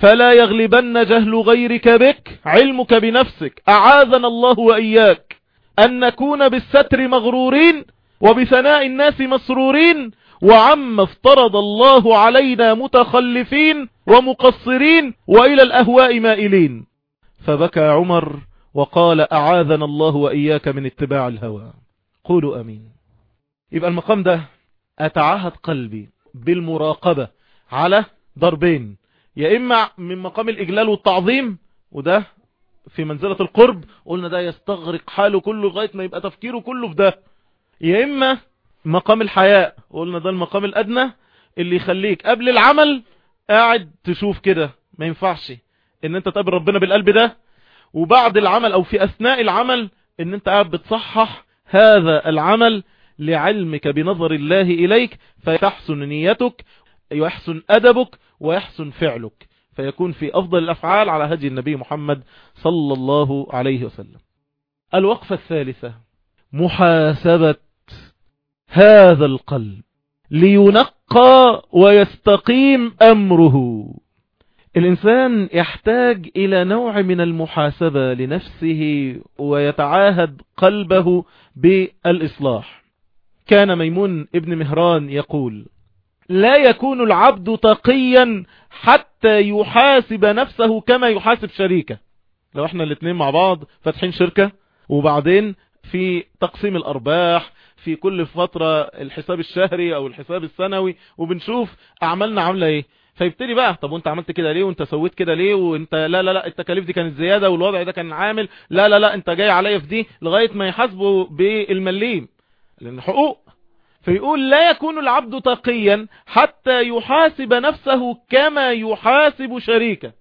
فلا يغلبن جهل غيرك بك علمك بنفسك أعاذنا الله وإياك. أن نكون بالستر مغرورين وبثناء الناس مسرورين وعما افترض الله علينا متخلفين ومقصرين وإلى الأهواء مائلين. فبكى عمر وقال أعاذنا الله وإياك من اتباع الهوى. قولوا أمين. يبقى المقام ده أتعهد قلبي بالمراقبة على ضربين. يا إما من مقام الإجلال والتعظيم وده في منزلة القرب قلنا ده يستغرق حاله كله لغاية ما يبقى تفكيره كله في ده. يا إما مقام الحياء قلنا ده المقام الأدنى اللي يخليك قبل العمل قاعد تشوف كده. ما ينفعش إن أنت تقابل ربنا بالقلب ده. وبعد العمل أو في أثناء العمل إن أنت قاعد بتصحح هذا العمل لعلمك بنظر الله إليك فتحسن نيتك ويحسن أدبك ويحسن فعلك. فيكون في أفضل الأفعال على هدي النبي محمد صلى الله عليه وسلم. الوقفة الثالثة محاسبة هذا القلب لينقى ويستقيم أمره. الإنسان يحتاج إلى نوع من المحاسبة لنفسه ويتعاهد قلبه بالإصلاح. كان ميمون ابن مهران يقول لا يكون العبد تقيا حتى يحاسب نفسه كما يحاسب شريكه. لو إحنا الاثنين مع بعض فاتحين شركة وبعدين في تقسيم الأرباح في كل فترة الحساب الشهري أو الحساب السنوي وبنشوف أعمالنا عاملة إيه. فيبتدي بقى طب وأنت عملت كده ليه؟ وأنت سويت كده ليه؟ وأنت لا لا لا التكاليف دي كانت زيادة والوضع ده كان عامل لا لا لا أنت جاي عليا في دي لغاية ما يحاسبوا بالمليم لأن حقوق. فيقول لا يكون العبد تقيا حتى يحاسب نفسه كما يحاسب شريكه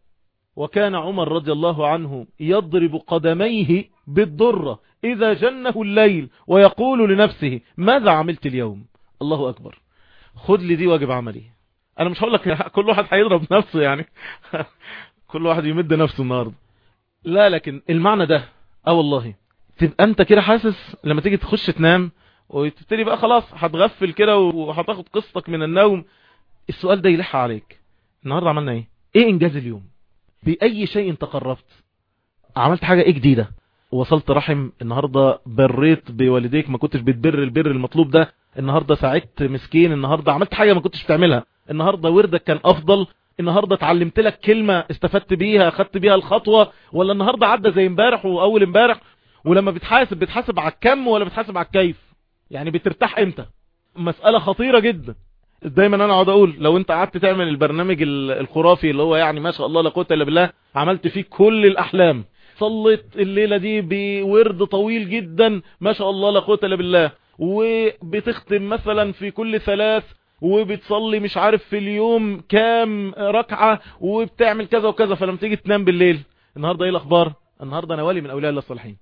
وكان عمر رضي الله عنه يضرب قدميه بالضرة إذا جنه الليل ويقول لنفسه ماذا عملت اليوم؟ الله أكبر. خد لي دي واجب عملي. أنا مش هقول لك كل واحد هيضرب نفسه يعني. كل واحد يمد نفسه النهاردة. لا لكن المعنى ده آه والله. تبقى أنت كده حاسس لما تيجي تخش تنام وتبتدي بقى خلاص هتغفل كده وهتاخد قسطك من النوم. السؤال ده يلح عليك. النهاردة عملنا إيه؟ إيه إنجاز اليوم؟ بأي شيء تقربت. عملت حاجة إيه جديدة؟ وصلت رحم النهاردة بريت بوالديك ما كنتش بتبر البر المطلوب ده. النهاردة ساعدت مسكين النهاردة عملت حاجة ما كنتش بتعملها. النهاردة وردك كان أفضل. النهاردة اتعلمت لك كلمة استفدت بيها أخدت بيها الخطوة. ولا النهاردة عدى زي امبارح وأول امبارح. ولما بتحاسب بتحاسب على الكم ولا بتحاسب على الكيف. يعني بترتاح إمتى؟ مسألة خطيرة جدا. دايما أنا أقعد أقول لو أنت قعدت تعمل البرنامج الخرافي اللي هو يعني ما شاء الله لا قوة إلا بالله عملت فيه كل الأحلام. صليت الليلة دي بورد طويل جدا ما شاء الله لا قوة إلا بالله. وبتختم مثلا في كل ثلاث وبتصلي مش عارف في اليوم كام ركعة وبتعمل كذا وكذا. فلما تيجي تنام بالليل النهارده إيه الأخبار؟ النهارده أنا ولي من أولياء الله الصالحين.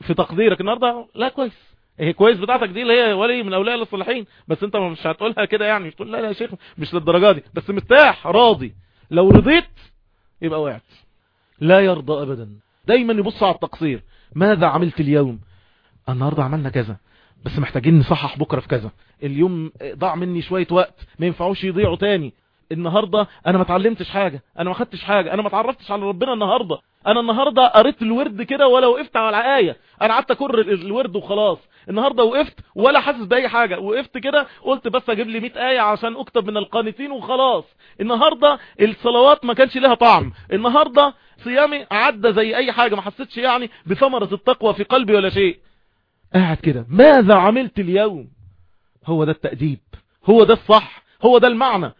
في تقديرك النهارده لا كويس. هي كويس بتاعتك دي اللي هي ولي من أولياء الصالحين. بس أنت مش هتقولها كده يعني. مش تقول لا لا يا شيخ مش للدرجة دي. بس مرتاح راضي. لو رضيت يبقى وقعت. لا يرضى ابدا. دايما يبص على التقصير. ماذا عملت اليوم؟ النهارده عملنا كذا بس محتاجين نصحح بكرة في كذا. اليوم ضاع مني شوية وقت. ما ينفعوش يضيعوا تاني. النهاردة أنا ما اتعلمتش حاجة. أنا ما خدتش حاجة. أنا ما اتعرفتش على ربنا النهاردة. أنا النهاردة قريت الورد كده ولا وقفت على آية أنا قعدت أكر الورد وخلاص. النهاردة وقفت ولا حاسس بأي حاجة. وقفت كده قلت بس أجيب لي 100 آية عشان أكتب من القانتين وخلاص. النهاردة الصلوات ما كانش لها طعم. النهاردة صيامي عدى زي أي حاجة. ما حسيتش يعني بثمرة التقوى في قلبي ولا شيء. قاعد كده. ماذا عملت اليوم؟ هو ده التأديب. هو ده الصح. هو ده المعنى.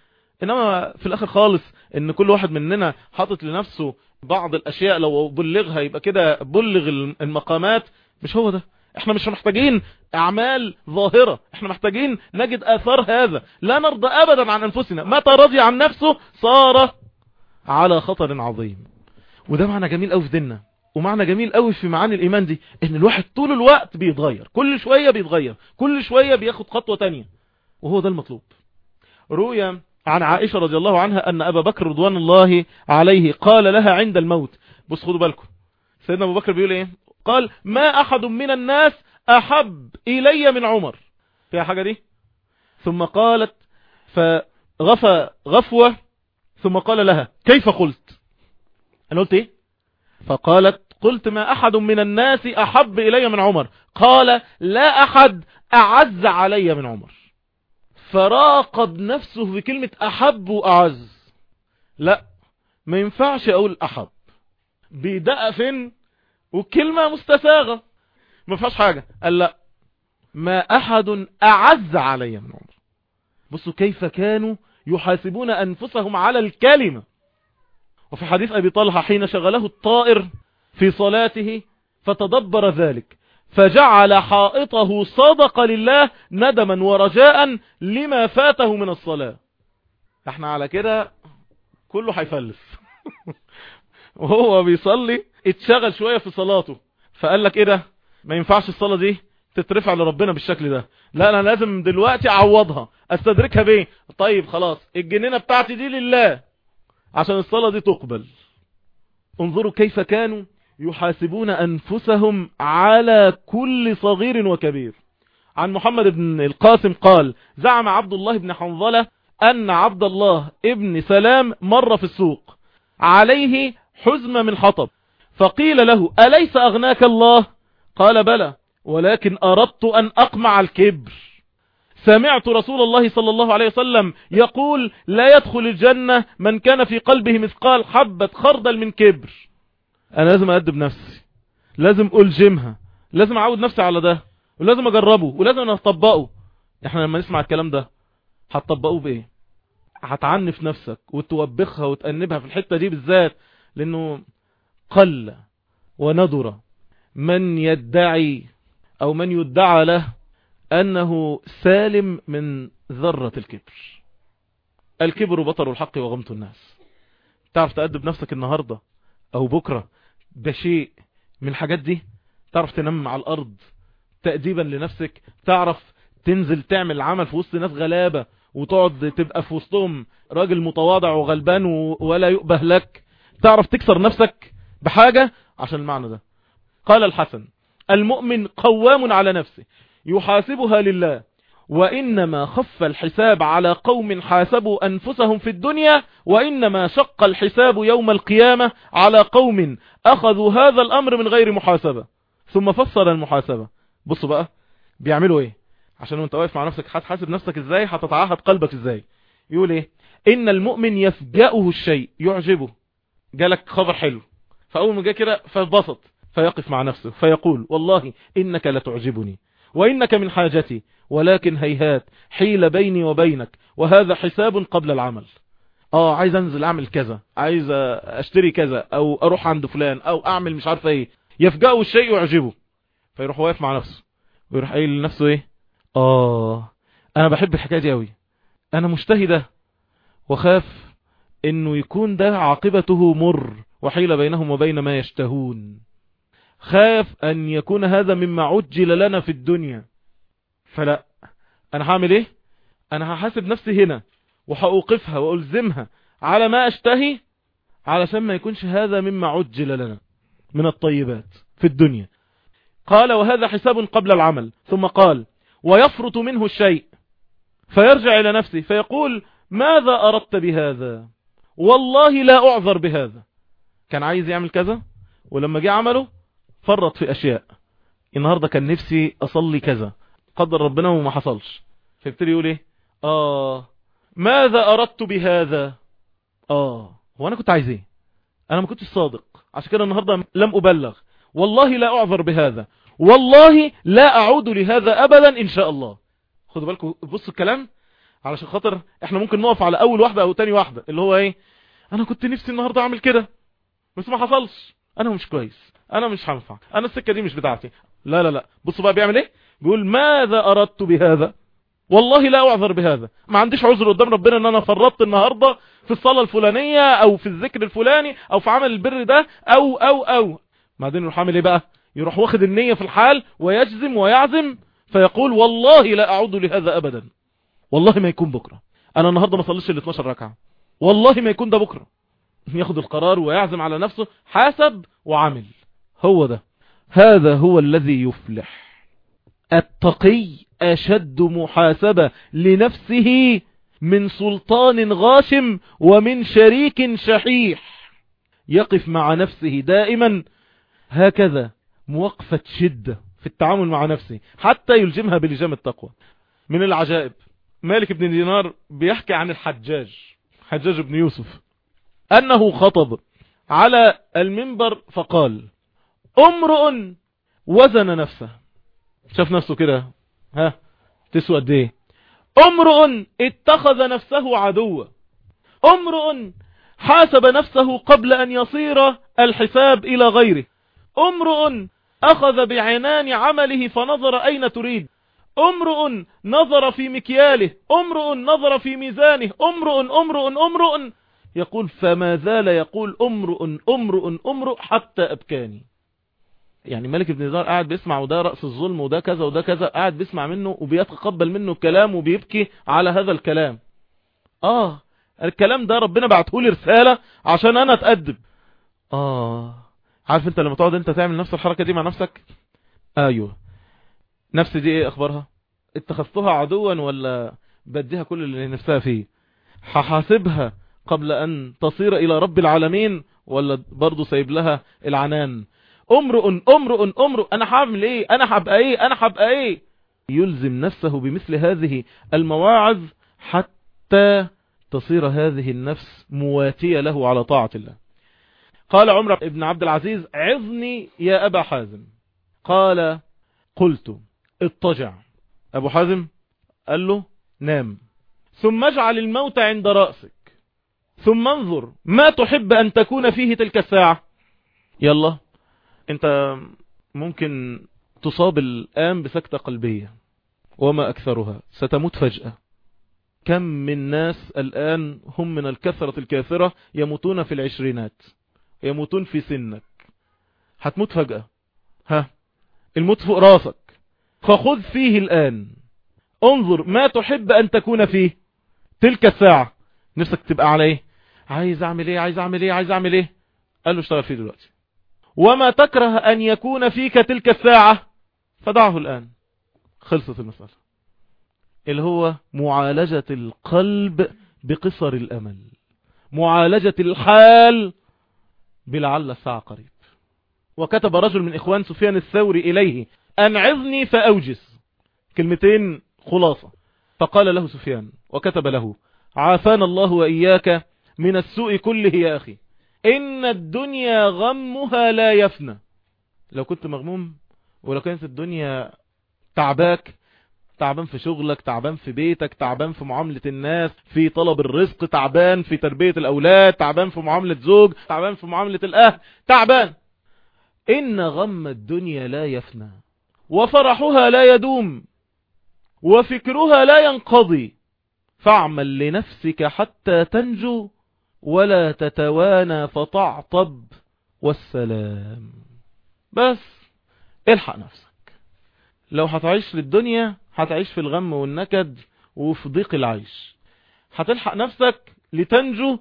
إنما في الآخر خالص إن كل واحد مننا حاطط لنفسه بعض الأشياء لو بلغها يبقى كده بلغ المقامات. مش هو ده. إحنا مش محتاجين أعمال ظاهرة. إحنا محتاجين نجد آثار هذا. لا نرضى ابدا عن أنفسنا. متى رضي عن نفسه؟ صار على خطر عظيم. وده معنى جميل قوي في ديننا. ومعنى جميل قوي في معاني الإيمان دي إن الواحد طول الوقت بيتغير. كل شوية بيتغير. كل شوية بياخد خطوة تانية. وهو ده المطلوب. رؤيا عن عائشة رضي الله عنها أن أبا بكر رضوان الله عليه قال لها عند الموت. بص خدوا بالكم. سيدنا أبو بكر بيقول إيه؟ قال ما أحد من الناس أحب إلي من عمر. فيها حاجة دي؟ ثم قالت فغفى غفوة. ثم قال لها كيف قلت؟ أنا قلت إيه؟ فقالت قلت ما أحد من الناس أحب إلي من عمر. قال لا أحد أعز علي من عمر. فراقب نفسه في كلمة أحب وأعز. لا ما ينفعش أقول أحب. فين والكلمة مستساغة ما فيهاش حاجة. قال لا. ما أحد أعز علي من عمر. بصوا كيف كانوا يحاسبون أنفسهم على الكلمة. وفي حديث أبي طلحة حين شغله الطائر في صلاته فتدبر ذلك. فجعل حائطه صدق لله ندما ورجاء لما فاته من الصلاة. إحنا على كده كله هيفلس. وهو بيصلي اتشغل شوية في صلاته. فقال لك إيه ده؟ ما ينفعش الصلاة دي تترفع لربنا بالشكل ده. لا أنا لازم دلوقتي أعوضها. أستدركها بيه طيب خلاص الجنينة بتاعتي دي لله. عشان الصلاة دي تقبل. انظروا كيف كانوا يحاسبون أنفسهم على كل صغير وكبير. عن محمد بن القاسم قال زعم عبد الله بن حنظلة أن عبد الله ابن سلام مر في السوق. عليه حزمة من حطب فقيل له أليس أغناك الله؟ قال بلى ولكن أردت أن أقمع الكبر. سمعت رسول الله صلى الله عليه وسلم يقول لا يدخل الجنة من كان في قلبه مثقال حبة خردل من كبر. أنا لازم اقدم نفسي. لازم الجمها لازم أعود نفسي على ده. ولازم أجربه. ولازم أطبقه. إحنا لما نسمع الكلام ده هتطبقوه بإيه؟ هتعنف نفسك وتوبخها وتأنبها في الحتة دي بالذات. لأنه قل وندر من يدعي أو من يدعى له أنه سالم من ذرة الكبر. الكبر بطر الحق وغمت الناس. تعرف تأدب نفسك النهاردة أو بكرة ده شيء من الحاجات دي؟ تعرف تنم على الأرض تأديبا لنفسك؟ تعرف تنزل تعمل عمل في وسط ناس غلابة وتقعد تبقى في وسطهم راجل متواضع وغلبان ولا يؤبه لك؟ تعرف تكسر نفسك؟ بحاجة عشان المعنى ده. قال الحسن المؤمن قوام على نفسه يحاسبها لله وإنما خف الحساب على قوم حاسبوا أنفسهم في الدنيا وإنما شق الحساب يوم القيامة على قوم أخذوا هذا الأمر من غير محاسبة. ثم فصل المحاسبة. بصوا بقى بيعملوا إيه؟ عشان وأنت واقف مع نفسك هتحاسب نفسك إزاي؟ هتتعهد قلبك إزاي؟ يقول إيه؟ إن المؤمن يفجأه الشيء يعجبه. جالك خبر حلو. فأول ما جاء كده فبسط فيقف مع نفسه فيقول والله إنك لتعجبني وإنك من حاجتي ولكن هيهات حيل بيني وبينك وهذا حساب قبل العمل. آه عايز أنزل أعمل كذا عايز أشتري كذا أو أروح عند فلان أو أعمل مش عارف إيه يفجأه الشيء يعجبه. فيروح واقف مع نفسه ويروح قايل لنفسه إيه؟ آه أنا بحب الحكاية دي قوي أنا مجتهدة وخاف إنه يكون ده عاقبته مر. وحيل بينهم وبين ما يشتهون. خاف أن يكون هذا مما عجل لنا في الدنيا. فلا أنا هعمل إيه؟ أنا هحاسب نفسي هنا وهأوقفها وألزمها على ما أشتهي علشان ما يكونش هذا مما عجل لنا من الطيبات في الدنيا. قال وهذا حساب قبل العمل. ثم قال ويفرط منه الشيء فيرجع إلى نفسه فيقول ماذا أردت بهذا؟ والله لا أعذر بهذا. كان عايز يعمل كذا ولما جه عمله فرط في أشياء. النهاردة كان نفسي أصلي كذا قدر ربنا وما حصلش. فيبتدي يقول إيه؟ آه ماذا أردت بهذا؟ آه هو أنا كنت عايز إيه؟ أنا ما كنتش صادق. عشان كده النهاردة لم أبلغ. والله لا أعذر بهذا. والله لا أعود لهذا أبدا إن شاء الله. خدوا بالكم بصوا الكلام علشان خاطر إحنا ممكن نقف على أول واحدة أو تاني واحدة اللي هو إيه؟ أنا كنت نفسي النهاردة أعمل كده. بس ما حصلش. أنا مش كويس. أنا مش هنفع أنا السكة دي مش بتاعتي. لا لا لا. بصوا بقى بيعمل إيه؟ بيقول ماذا أردت بهذا؟ والله لا أعذر بهذا. ما عنديش عذر قدام ربنا إن أنا فرطت النهاردة في الصلاة الفلانية أو في الذكر الفلاني أو في عمل البر ده أو أو أو. بعدين يروح عامل إيه بقى؟ يروح واخد النية في الحال ويجزم ويعزم فيقول والله لا أعود لهذا ابدا. والله ما يكون بكرة. أنا النهاردة ما صليش ال 12 ركعة. والله ما يكون ده بكرة. ياخد القرار ويعزم على نفسه حاسب وعمل. هو ده. هذا هو الذي يفلح. التقي أشد محاسبة لنفسه من سلطان غاشم ومن شريك شحيح. يقف مع نفسه دائما. هكذا موقفة شدة في التعامل مع نفسه حتى يلجمها بلجام التقوى. من العجائب. مالك بن دينار بيحكي عن الحجاج حجاج بن يوسف. أنه خطب على المنبر فقال امرؤ وزن نفسه. شاف نفسه كده ها تسوى قد إيه؟ امرؤ اتخذ نفسه عدوا. امرؤ حاسب نفسه قبل أن يصير الحساب إلى غيره. امرؤ أخذ بعنان عمله فنظر أين تريد. امرؤ نظر في مكياله. امرؤ نظر في ميزانه. امرؤ امرؤ امرؤ. يقول فما زال يقول امرؤ امرؤ امرؤ حتى أبكاني. يعني ملك بن دينار قاعد بيسمع وده رأس الظلم وده كذا وده كذا قاعد بيسمع منه وبيتقبل منه الكلام وبيبكي على هذا الكلام. آه الكلام ده ربنا بعته لي رسالة عشان أنا اتأدب آه عارف أنت لما تقعد أنت تعمل نفس الحركة دي مع نفسك؟ أيوه. نفس دي إيه أخبارها؟ اتخذتها عدوا ولا بديها كل اللي نفسها فيه؟ هحاسبها. قبل أن تصير إلى رب العالمين ولا برضو سايب لها العنان. امرؤ امرؤ امرؤ أنا هعمل إيه؟ أنا هبقى إيه أنا هبقى إيه يلزم نفسه بمثل هذه المواعظ حتى تصير هذه النفس مواتية له على طاعة الله. قال عمر بن عبد العزيز عظني يا أبا حازم. قال قلت اضطجع. أبو حازم قال له نام. ثم اجعل الموت عند رأسك. ثم انظر ما تحب أن تكون فيه تلك الساعة؟ يلا أنت ممكن تصاب الآن بسكتة قلبية وما أكثرها ستموت فجأة. كم من ناس الآن هم من الكثرة الكافرة يموتون في العشرينات يموتون في سنك. هتموت فجأة. ها الموت فوق راسك. فخذ فيه الآن. انظر ما تحب أن تكون فيه؟ تلك الساعة. نفسك تبقى على إيه عايز اعمل إيه؟ عايز اعمل إيه؟ عايز اعمل إيه؟ قال له اشتغل فيه دلوقتي. وما تكره أن يكون فيك تلك الساعة. فدعه الآن. خلصت المسألة. اللي هو معالجة القلب بقصر الأمل. معالجة الحال بلعل الساعة قريب. وكتب رجل من إخوان سفيان الثوري إليه أنعظني فأوجس كلمتين خلاصة. فقال له سفيان وكتب له عافانا الله وإياك من السوء كله يا أخي. إن الدنيا غمها لا يفنى. لو كنت مغموم ولو كانت الدنيا تعباك تعبان في شغلك تعبان في بيتك تعبان في معاملة الناس في طلب الرزق تعبان في تربية الأولاد تعبان في معاملة زوج تعبان في معاملة الأهل تعبان. إن غم الدنيا لا يفنى. وفرحها لا يدوم. وفكرها لا ينقضي. فاعمل لنفسك حتى تنجو. ولا تتوانى فتعطب والسلام. بس الحق نفسك. لو هتعيش للدنيا هتعيش في الغم والنكد وفي ضيق العيش. هتلحق نفسك لتنجو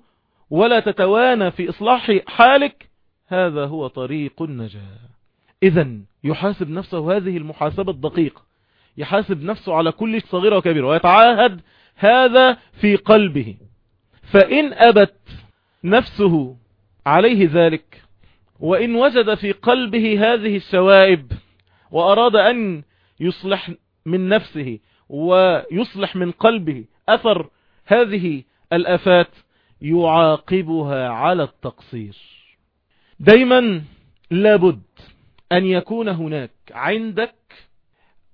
ولا تتوانى في إصلاح حالك. هذا هو طريق النجاة. إذا يحاسب نفسه هذه المحاسبة الدقيقة. يحاسب نفسه على كل صغيرة وكبيرة ويتعاهد هذا في قلبه. فإن أبت نفسه عليه ذلك. وإن وجد في قلبه هذه الشوائب وأراد أن يصلح من نفسه ويصلح من قلبه أثر هذه الأفات يعاقبها على التقصير. دايما لابد أن يكون هناك عندك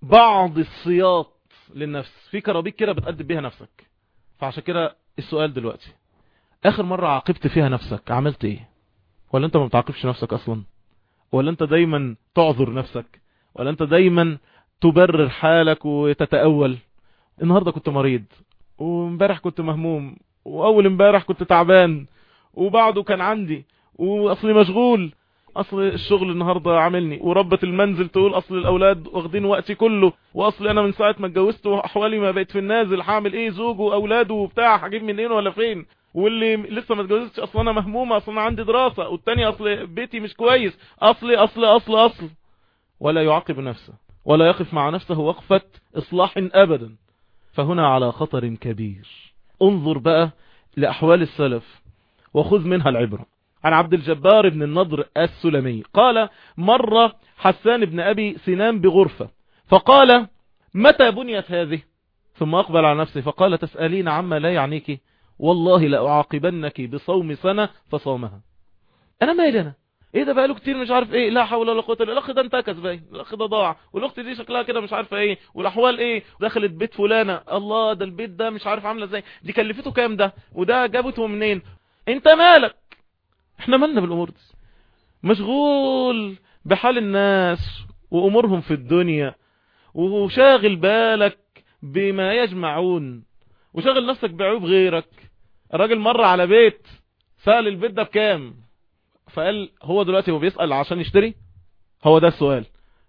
بعض الصياط للنفس. في كرابيك كده بتقدم بيها نفسك. فعشان كده السؤال دلوقتي. آخر مرة عاقبت فيها نفسك عملت إيه؟ ولا أنت ما بتعاقبش نفسك أصلا؟ ولا أنت دايما تعذر نفسك؟ ولا أنت دايما تبرر حالك وتتأول؟ النهاردة كنت مريض وامبارح كنت مهموم وأول امبارح كنت تعبان وبعده كان عندي وأصلي مشغول. أصل الشغل النهاردة عاملني وربة المنزل تقول أصل الأولاد واخدين وقتي كله وأصل أنا من ساعة ما اتجوزت وأحوالي ما بقيت في النازل هعمل إيه؟ زوج وأولاده وبتاع هجيب منين ولا فين؟ واللي لسه ما اتجوزتش اصل أنا مهمومة اصل أنا عندي دراسة والتاني اصل بيتي مش كويس. اصلي اصل اصل اصل. ولا يعاقب نفسه ولا يقف مع نفسه وقفة اصلاح ابدا. فهنا على خطر كبير. انظر بقى لأحوال السلف وخذ منها العبرة. عن عبد الجبار بن النضر السلمي قال مر حسان بن أبي سنان بغرفة فقال متى بنيت هذه؟ ثم أقبل على نفسه فقال تسألين عما لا يعنيك والله لأعاقبنك بصوم سنة فصومها. أنا مالي أنا؟ إيه ده بقاله كتير مش عارف إيه؟ لا حول ولا قوة إلا الأخ ده انتكس باين الأخ ده ضاع. والأخت دي شكلها كده مش عارفة إيه. والأحوال إيه؟ دخلت بيت فلانة. الله ده البيت ده مش عارف عاملة إزاي. دي كلفته كام ده؟ وده جابته منين؟ أنت مالك؟ إحنا مالنا بالأمور دي؟ مشغول بحال الناس وأمورهم في الدنيا وشاغل بالك بما يجمعون وشاغل نفسك بعيوب غيرك. الراجل مر على بيت سأل البيت ده بكام؟ فقال هو دلوقتي هو بيسأل عشان يشتري؟ هو ده السؤال.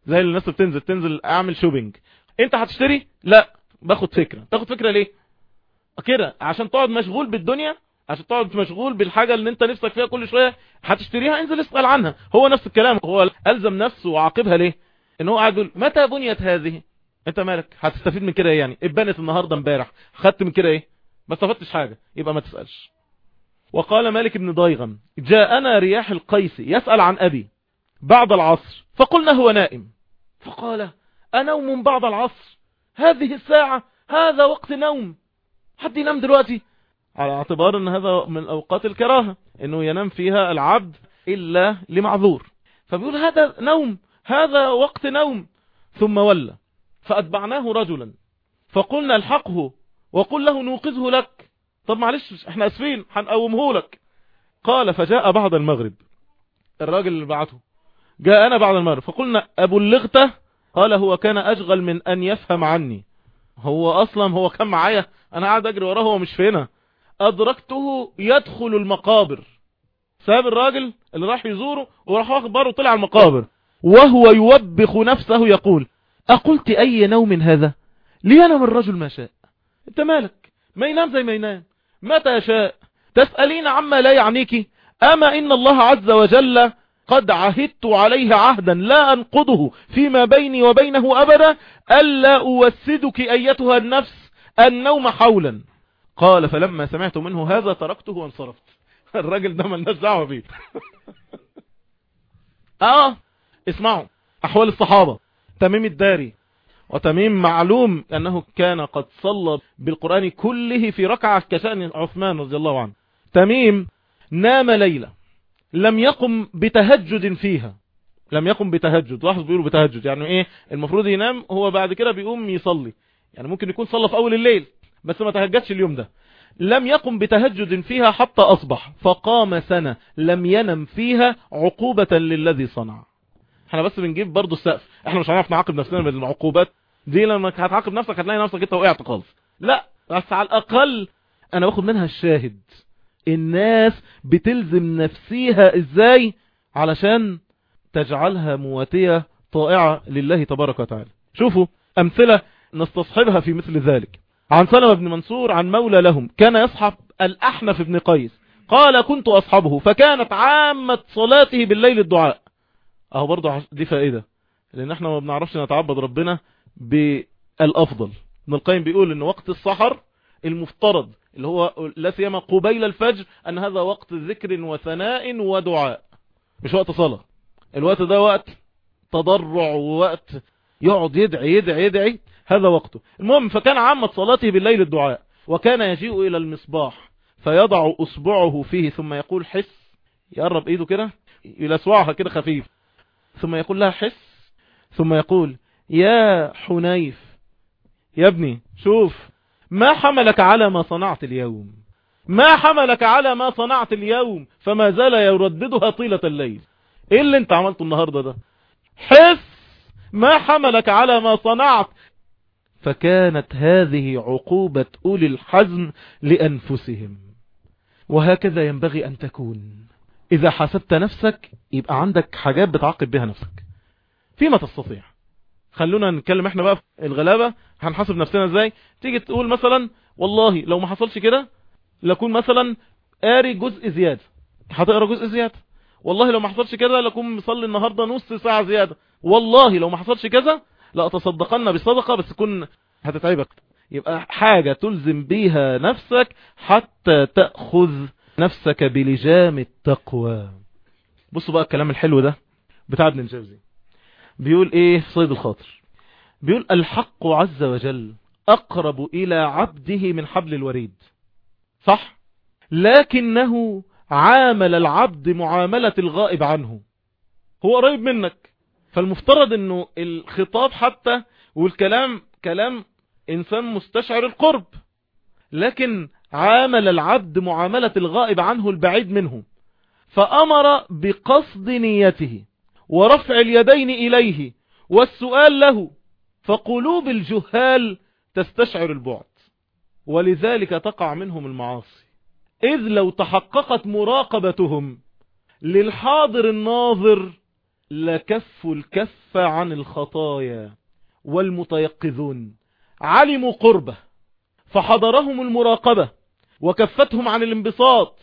زي الناس بتنزل تنزل أعمل شوبينج أنت هتشتري؟ لا. باخد فكرة. تاخد فكرة ليه؟ كده. عشان تقعد مشغول بالدنيا عشان تقعد مشغول بالحاجة اللي أنت نفسك فيها كل شوية هتشتريها؟ انزل اسأل عنها. هو نفس الكلام. هو ألزم نفسه وعاقبها ليه؟ إن هو قاعد متى بنيت هذه؟ أنت مالك؟ هتستفيد من كده إيه يعني؟ اتبنت النهاردة امبارح. خدت من كده إيه؟ ما استفدتش حاجة يبقى ما تسألش. وقال مالك بن ضيغم جاءنا رياح القيس يسأل عن أبي بعد العصر فقلنا هو نائم. فقال أنوم بعد العصر؟ هذه الساعة هذا وقت نوم. حد ينام دلوقتي؟ على اعتبار إن هذا من أوقات الكراهة إنه ينام فيها العبد إلا لمعذور. فبيقول هذا نوم هذا وقت نوم. ثم ولى فأتبعناه رجلا. فقلنا الحقه وقل له نوقظه لك. طب معلش إحنا آسفين هنقومه لك. قال فجاء بعد المغرب. الراجل اللي بعته. جاء أنا بعد المغرب. فقلنا أبلغته؟ قال هو كان أشغل من أن يفهم عني. هو أصلا هو كان معايا. أنا قاعد أجري وراه هو مش فينا. أدركته يدخل المقابر. ساب الراجل اللي راح يزوره وراح واخد بره طلع المقابر. وهو يوبخ نفسه يقول أقلت أي نوم هذا؟ لينام الرجل ما شاء. أنت مالك؟ ما ينام زي ما ينام. متى شاء؟ تسألين عما لا يعنيك. أما إن الله عز وجل قد عهدت عليه عهدا لا أنقضه فيما بيني وبينه أبدا ألا أوسدك أيتها النفس النوم حولا. قال فلما سمعت منه هذا تركته وانصرفت. الراجل ده ملناش دعوة بيه. آه اسمعوا أحوال الصحابة تميم الداري وتميم معلوم أنه كان قد صلى بالقرآن كله في ركعة كشأن عثمان رضي الله عنه. تميم نام ليلة لم يقم بتهجد فيها. لم يقم بتهجد لاحظ بيقولوا بتهجد يعني إيه؟ المفروض ينام هو بعد كده بيقوم يصلي. يعني ممكن يكون صلى في أول الليل بس ما تهجدش اليوم ده. لم يقم بتهجد فيها حتى أصبح فقام سنة لم ينم فيها عقوبة للذي صنع. إحنا بس بنجيب برضو السقف. إحنا مش هنعرف نعاقب نفسنا بالعقوبات. دي لما هتعاقب نفسك هتلاقي نفسك انت وقعت خالص. لا بس على الأقل أنا باخد منها الشاهد. الناس بتلزم نفسيها إزاي؟ علشان تجعلها مواتية طائعة لله تبارك وتعالى. شوفوا أمثلة نستصحبها في مثل ذلك. عن سلمة بن منصور عن مولى لهم كان يصحب الأحنف بن قيس. قال كنت أصحبه. فكانت عامة صلاته بالليل الدعاء. أهو برضو دي فائدة. لأن إحنا ما بنعرفش نتعبد ربنا بالأفضل. ابن القيم بيقول إن وقت السحر المفترض اللي هو لا سيما قبيل الفجر أن هذا وقت ذكر وثناء ودعاء مش وقت صلاة. الوقت ده وقت تضرع ووقت يقعد يدعي يدعي يدعي هذا وقته. المهم فكان عامة صلاته بالليل الدعاء وكان يجيء إلى المصباح فيضع أصبعه فيه ثم يقول حس يقرب إيده كده يلسوعها كده خفيف ثم يقول لها حس ثم يقول يا حنيف يا ابني شوف ما حملك على ما صنعت اليوم. ما حملك على ما صنعت اليوم فما زال يرددها طيلة الليل. إيه اللي أنت عملته النهاردة ده؟ حس! ما حملك على ما صنعت! فكانت هذه عقوبة أولي الحزم لأنفسهم. وهكذا ينبغي أن تكون. إذا حاسبت نفسك يبقى عندك حاجات بتعاقب بها نفسك. فيما تستطيع. خلونا نتكلم إحنا بقى في الغلابة هنحاسب نفسنا إزاي؟ تيجي تقول مثلا والله لو ما حصلش كده لكون مثلا قاري جزء زيادة. هتقرا جزء زيادة. والله لو ما حصلش كده لكون مصلي النهاردة نص ساعة زيادة. والله لو ما حصلش كذا لا تصدقن بصدقة بس تكون هتتعبك. يبقى حاجة تلزم بيها نفسك حتى تأخذ نفسك بلجام التقوى. بصوا بقى الكلام الحلو ده بتاع ابن الجوزي. بيقول إيه؟ صيد الخاطر. بيقول الحق عز وجل أقرب إلى عبده من حبل الوريد. صح؟ لكنه عامل العبد معاملة الغائب عنه. هو قريب منك. فالمفترض إنه الخطاب حتى والكلام كلام إنسان مستشعر القرب. لكن عامل العبد معاملة الغائب عنه البعيد منه. فأمر بقصد نيته. ورفع اليدين إليه والسؤال له فقلوب الجهال تستشعر البعد ولذلك تقع منهم المعاصي. إذ لو تحققت مراقبتهم للحاضر الناظر لكفوا الكف عن الخطايا والمتيقظون علموا قربه فحضرهم المراقبة وكفتهم عن الانبساط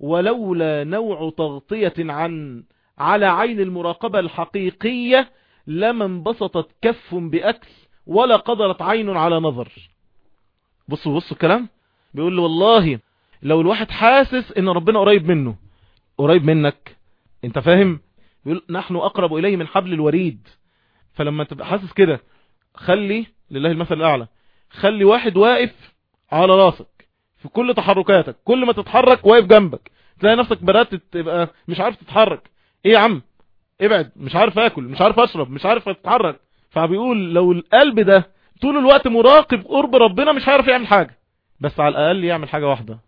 ولولا نوع تغطية عن على عين المراقبة الحقيقية لما انبسطت كف بأكل ولا قدرت عين على نظر. بصوا بصوا الكلام. بيقول له والله لو الواحد حاسس إن ربنا قريب منه قريب منك أنت فاهم؟ بيقول نحن أقرب إليه من حبل الوريد. فلما تبقى حاسس كده خلي لله المثل الأعلى خلي واحد واقف على راسك في كل تحركاتك. كل ما تتحرك واقف جنبك تلاقي نفسك بدأت تبقى مش عارف تتحرك. إيه يا عم؟ ابعد مش عارف آكل مش عارف أشرب مش عارف أتحرك. فبيقول لو القلب ده طول الوقت مراقب قرب ربنا مش هيعرف يعمل حاجة. بس على الأقل يعمل حاجة واحدة.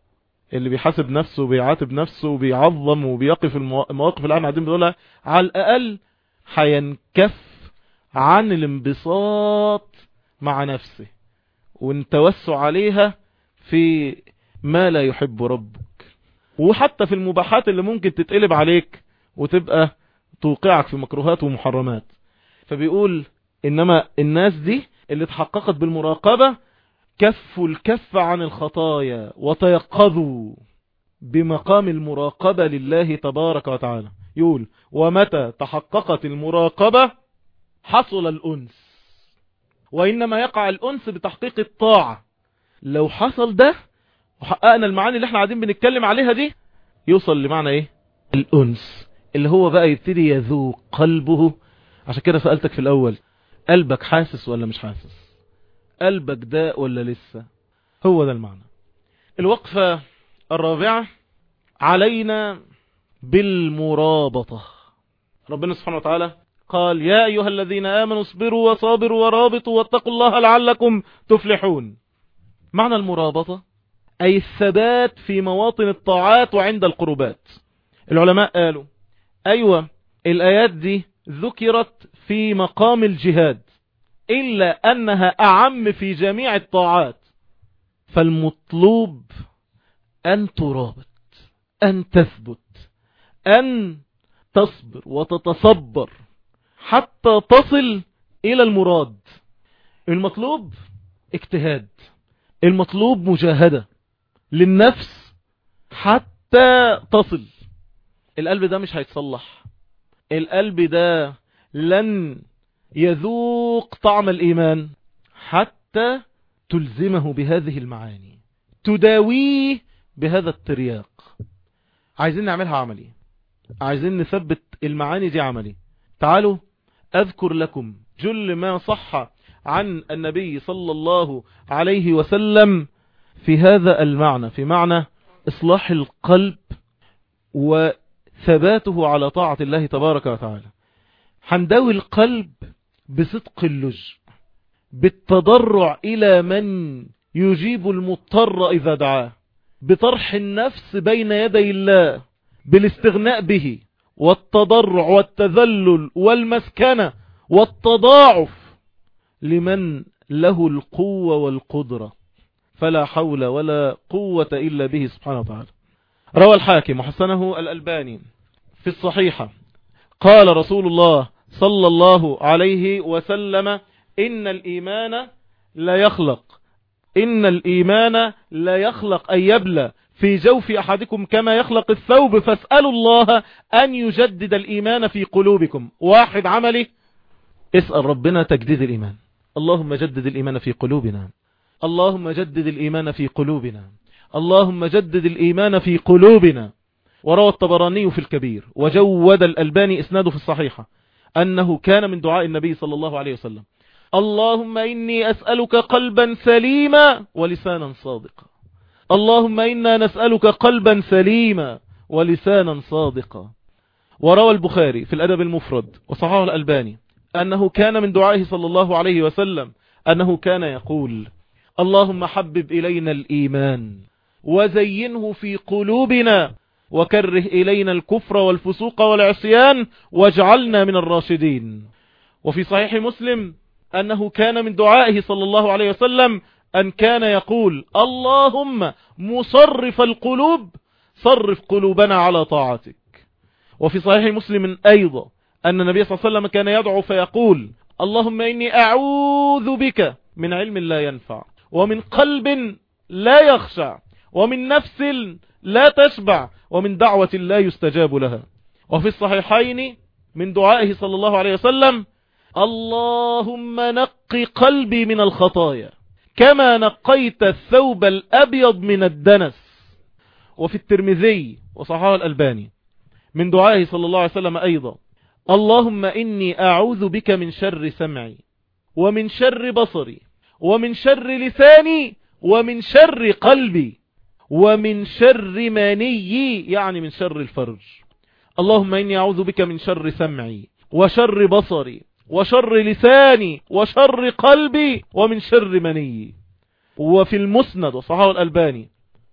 اللي بيحاسب نفسه وبيعاتب نفسه وبيعظم وبيقف المواقف اللي إحنا قاعدين بنقولها على الأقل هينكف عن الانبساط مع نفسه والتوسع عليها في ما لا يحب ربك. وحتى في المباحات اللي ممكن تتقلب عليك وتبقى توقعك في مكروهات ومحرمات. فبيقول إنما الناس دي اللي تحققت بالمراقبة كفوا الكف عن الخطايا وتيقظوا بمقام المراقبة لله تبارك وتعالى. يقول ومتى تحققت المراقبة؟ حصل الأنس. وإنما يقع الأنس بتحقيق الطاعة. لو حصل ده وحققنا المعاني اللي إحنا قاعدين بنتكلم عليها دي يوصل لمعنى إيه؟ الأنس. اللي هو بقى يبتدي يذوق قلبه. عشان كده سألتك في الأول قلبك حاسس ولا مش حاسس؟ قلبك داء ولا لسه؟ هو ده المعنى. الوقفة الرابعة علينا بالمرابطة. ربنا سبحانه وتعالى قال يا أيها الذين آمنوا اصبروا وصابروا ورابطوا واتقوا الله لعلكم تفلحون. معنى المرابطة أي الثبات في مواطن الطاعات وعند القربات. العلماء قالوا أيوة الآيات دي ذكرت في مقام الجهاد إلا أنها أعم في جميع الطاعات. فالمطلوب أن ترابط أن تثبت أن تصبر وتتصبر حتى تصل إلى المراد. المطلوب اجتهاد المطلوب مجاهدة للنفس حتى تصل. القلب ده مش هيتصلح. القلب ده لن يذوق طعم الإيمان حتى تلزمه بهذه المعاني تداويه بهذا الترياق. عايزين نعملها عملي. عايزين نثبت المعاني دي عملي. تعالوا أذكر لكم جل ما صح عن النبي صلى الله عليه وسلم في هذا المعنى في معنى إصلاح القلب وثباته على طاعة الله تبارك وتعالى. هنداوي القلب بصدق اللج بالتضرع إلى من يجيب المضطر إذا دعاه بطرح النفس بين يدي الله بالاستغناء به والتضرع والتذلل والمسكنة والتضاعف لمن له القوة والقدرة. فلا حول ولا قوة إلا به سبحانه وتعالى. روى الحاكم وحسنه الألباني في الصحيحة. قال رسول الله صلى الله عليه وسلم إن الإيمان لا يخلق. إن الإيمان لا يخلق أن يبلى في جوف أحدكم كما يخلق الثوب. فاسألوا الله أن يجدد الإيمان في قلوبكم. واحد عملي اسأل ربنا تجديد الإيمان. اللهم جدد الإيمان في قلوبنا. اللهم جدد الإيمان في قلوبنا. اللهم جدد الإيمان في قلوبنا. وروى الطبراني في الكبير. وجود الألباني إسناده في الصحيحة. أنه كان من دعاء النبي صلى الله عليه وسلم. اللهم إني أسألك قلبا سليما ولسانا صادقا. اللهم إنا نسألك قلبا سليما ولسانا صادقا. وروى البخاري في الأدب المفرد. وصححه الألباني. أنه كان من دعائه صلى الله عليه وسلم. أنه كان يقول. اللهم حبب إلينا الإيمان. وزينه في قلوبنا وكره إلينا الكفر والفسوق والعصيان واجعلنا من الراشدين. وفي صحيح مسلم أنه كان من دعائه صلى الله عليه وسلم أن كان يقول اللهم مصرف القلوب صرف قلوبنا على طاعتك. وفي صحيح مسلم أيضا أن النبي صلى الله عليه وسلم كان يدعو فيقول اللهم إني أعوذ بك من علم لا ينفع ومن قلب لا يخشع ومن نفس لا تشبع ومن دعوة لا يستجاب لها. وفي الصحيحين من دعائه صلى الله عليه وسلم اللهم نق قلبي من الخطايا كما نقيت الثوب الأبيض من الدنس. وفي الترمذي وصححه الألباني من دعائه صلى الله عليه وسلم أيضا اللهم إني أعوذ بك من شر سمعي ومن شر بصري ومن شر لساني ومن شر قلبي. ومن شر مني يعني من شر الفرج. اللهم إني أعوذ بك من شر سمعي وشر بصري وشر لساني وشر قلبي ومن شر مني. وفي المسند وصحاه الألباني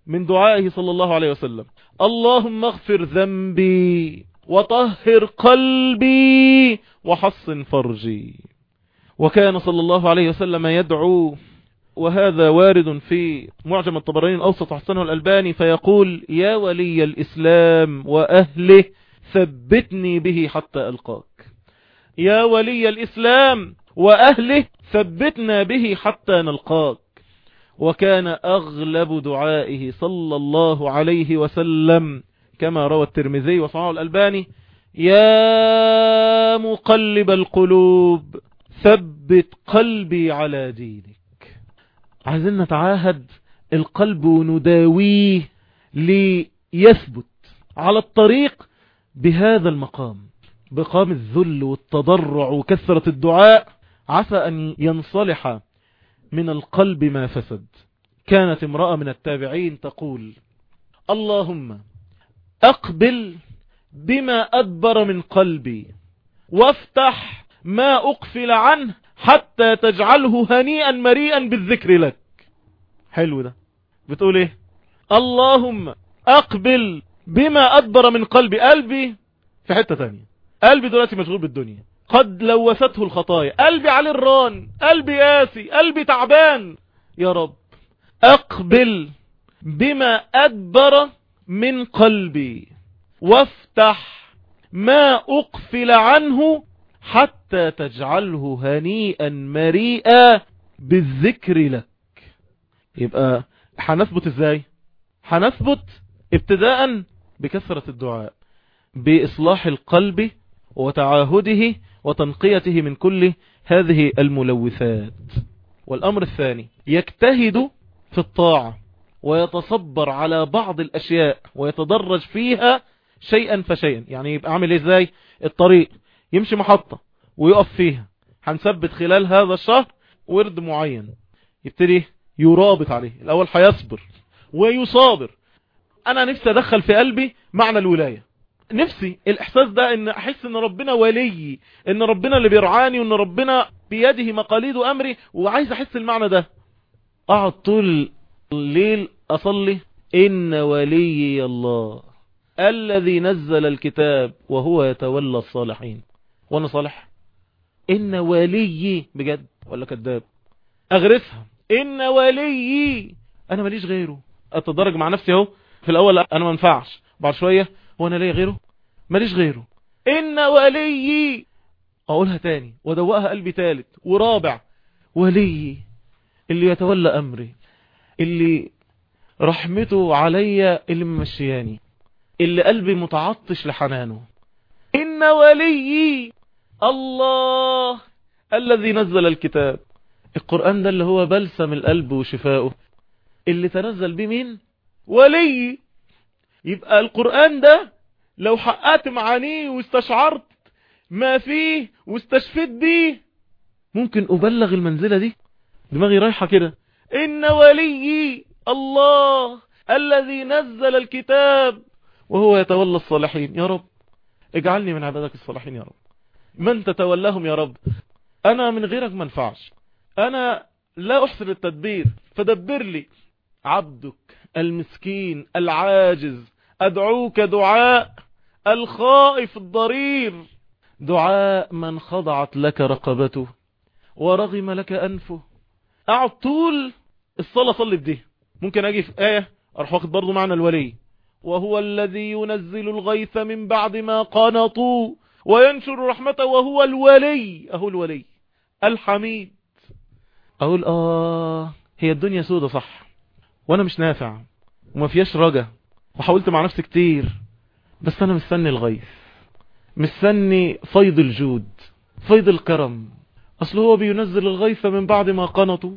من دعائه صلى الله عليه وسلم اللهم اغفر ذنبي وطهر قلبي وحصن فرجي. وكان صلى الله عليه وسلم يدعو وهذا وارد في معجم الطبراني الأوسط حسنه الألباني فيقول يا ولي الإسلام وأهله ثبتني به حتى ألقاك. يا ولي الإسلام وأهله ثبتنا به حتى نلقاك. وكان أغلب دعائه صلى الله عليه وسلم كما روى الترمذي وصححه الألباني يا مقلب القلوب ثبت قلبي على دينك. عايزين نتعاهد القلب ونداويه ليثبت على الطريق بهذا المقام بقام الذل والتضرع وكثرة الدعاء. عسى أن ينصلح من القلب ما فسد. كانت امرأة من التابعين تقول اللهم أقبل بما أدبر من قلبي وافتح ما أقفل عنه حتى تجعله هنيئا مريئا بالذكر لك. حلو ده. بتقول إيه؟ اللهم أقبل بما أدبر من قلبي قلبي في حتة تانية. قلبي دلوقتي مشغول بالدنيا. قد لوثته الخطايا. قلبي عليه الران. قلبي قاسي. قلبي تعبان. يا رب. أقبل بما أدبر من قلبي. وافتح ما أقفل عنه حتى تجعله هنيئا مريئا بالذكر لك. يبقى هنثبت إزاي؟ هنثبت ابتداء بكثرة الدعاء بإصلاح القلب وتعاهده وتنقيته من كل هذه الملوثات. والأمر الثاني يجتهد في الطاعة ويتصبر على بعض الأشياء ويتدرج فيها شيئا فشيئا. يعني يبقى عامل إزاي؟ الطريق. يمشي محطة ويقف فيها. هنثبت خلال هذا الشهر ورد معين. يبتدي يرابط عليه. الأول هيصبر ويصابر. أنا نفسي أدخل في قلبي معنى الولاية. نفسي الإحساس ده إن أحس إن ربنا ولي إن ربنا اللي بيرعاني وإن ربنا بيده مقاليد أمري وعايز أحس المعنى ده. أقعد طول الليل أصلي إن ولي الله الذي نزل الكتاب وهو يتولى الصالحين. وأنا صالح إن ولي بجد ولا كذاب؟ أغرسها. إن ولي أنا ماليش غيره. أتدرج مع نفسي أهو. في الأول أنا ما ينفعش. بعد شوية هو أنا ليا غيره؟ ماليش غيره. إن ولي أقولها تاني. ودوقها قلبي تالت. ورابع. ولي اللي يتولى أمري. اللي رحمته عليا اللي ممشياني. اللي قلبي متعطش لحنانه. إن وليي. الله الذي نزل الكتاب. القرآن ده اللي هو بلسم القلب وشفاؤه. اللي تنزل به مين؟ ولي. يبقى القرآن ده لو حققت معانيه واستشعرت ما فيه واستشفيت بيه ممكن أبلغ المنزلة دي؟ دماغي رايحة كده. إن وليي الله الذي نزل الكتاب وهو يتولى الصالحين. يا رب اجعلني من عبادك الصالحين يا رب. من تتولاهم يا رب؟ أنا من غيرك ما انفعش أنا لا أحسن التدبير فدبر لي. عبدك المسكين العاجز أدعوك دعاء الخائف الضرير. دعاء من خضعت لك رقبته ورغم لك أنفه. أقعد طول الصلاة صلي بدي ممكن أجي في آية؟ أروح واخد برضو معنى الولي. وهو الذي ينزل الغيث من بعد ما قنطوا. وينشر رحمته وهو الولي. أهو الولي. الحميد. أقول آه هي الدنيا سودة صح. وأنا مش نافع. وما فيهاش رجا. وحاولت مع نفسي كتير. بس أنا مستني الغيث. مستني فيض الجود. فيض الكرم. أصل هو بينزل الغيث من بعد ما قنطوا.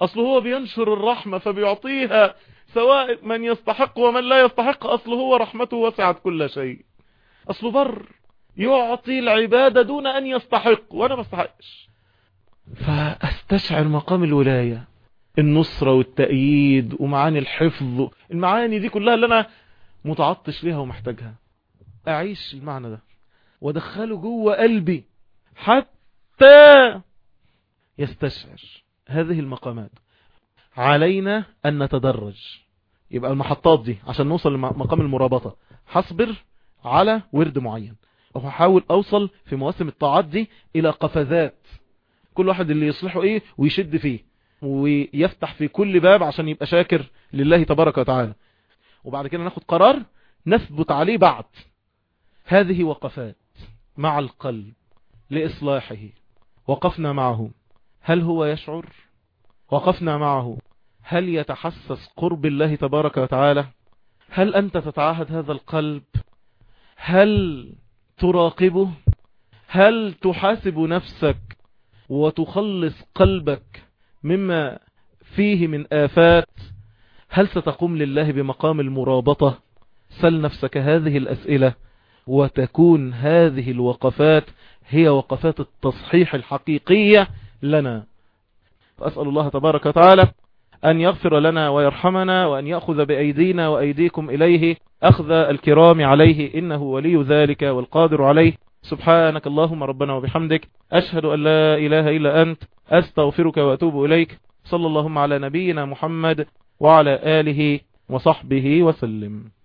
أصل هو بينشر الرحمة فبيعطيها سواء من يستحق ومن لا يستحق. أصله هو رحمته وسعت كل شيء. أصله بر. يعطي العبادة دون أن يستحق وأنا ما أستحقش. فأستشعر مقام الولاية النصرة والتأييد ومعاني الحفظ. المعاني دي كلها اللي أنا متعطش ليها ومحتاجها. أعيش المعنى ده. ودخله جوه قلبي حتى يستشعر هذه المقامات. علينا أن نتدرج. يبقى المحطات دي عشان نوصل لمقام المرابطة. حصبر على ورد معين. وهحاول أوصل في مواسم الطاعات دي إلى قفزات. كل واحد اللي يصلحه إيه؟ ويشد فيه. ويفتح في كل باب عشان يبقى شاكر لله تبارك وتعالى. وبعد كده ناخد قرار نثبت عليه بعد. هذه وقفات مع القلب لإصلاحه. وقفنا معه. هل هو يشعر؟ وقفنا معه. هل يتحسس قرب الله تبارك وتعالى؟ هل أنت تتعاهد هذا القلب؟ هل تراقبه؟ هل تحاسب نفسك وتخلص قلبك مما فيه من آفات؟ هل ستقوم لله بمقام المرابطة؟ سل نفسك هذه الأسئلة وتكون هذه الوقفات هي وقفات التصحيح الحقيقية لنا. أسأل الله تبارك وتعالى أن يغفر لنا ويرحمنا وأن يأخذ بأيدينا وأيديكم إليه أخذ الكرام عليه إنه ولي ذلك والقادر عليه. سبحانك اللهم ربنا وبحمدك. أشهد أن لا إله إلا أنت. أستغفرك وأتوب إليك. صلى اللهم على نبينا محمد وعلى آله وصحبه وسلم.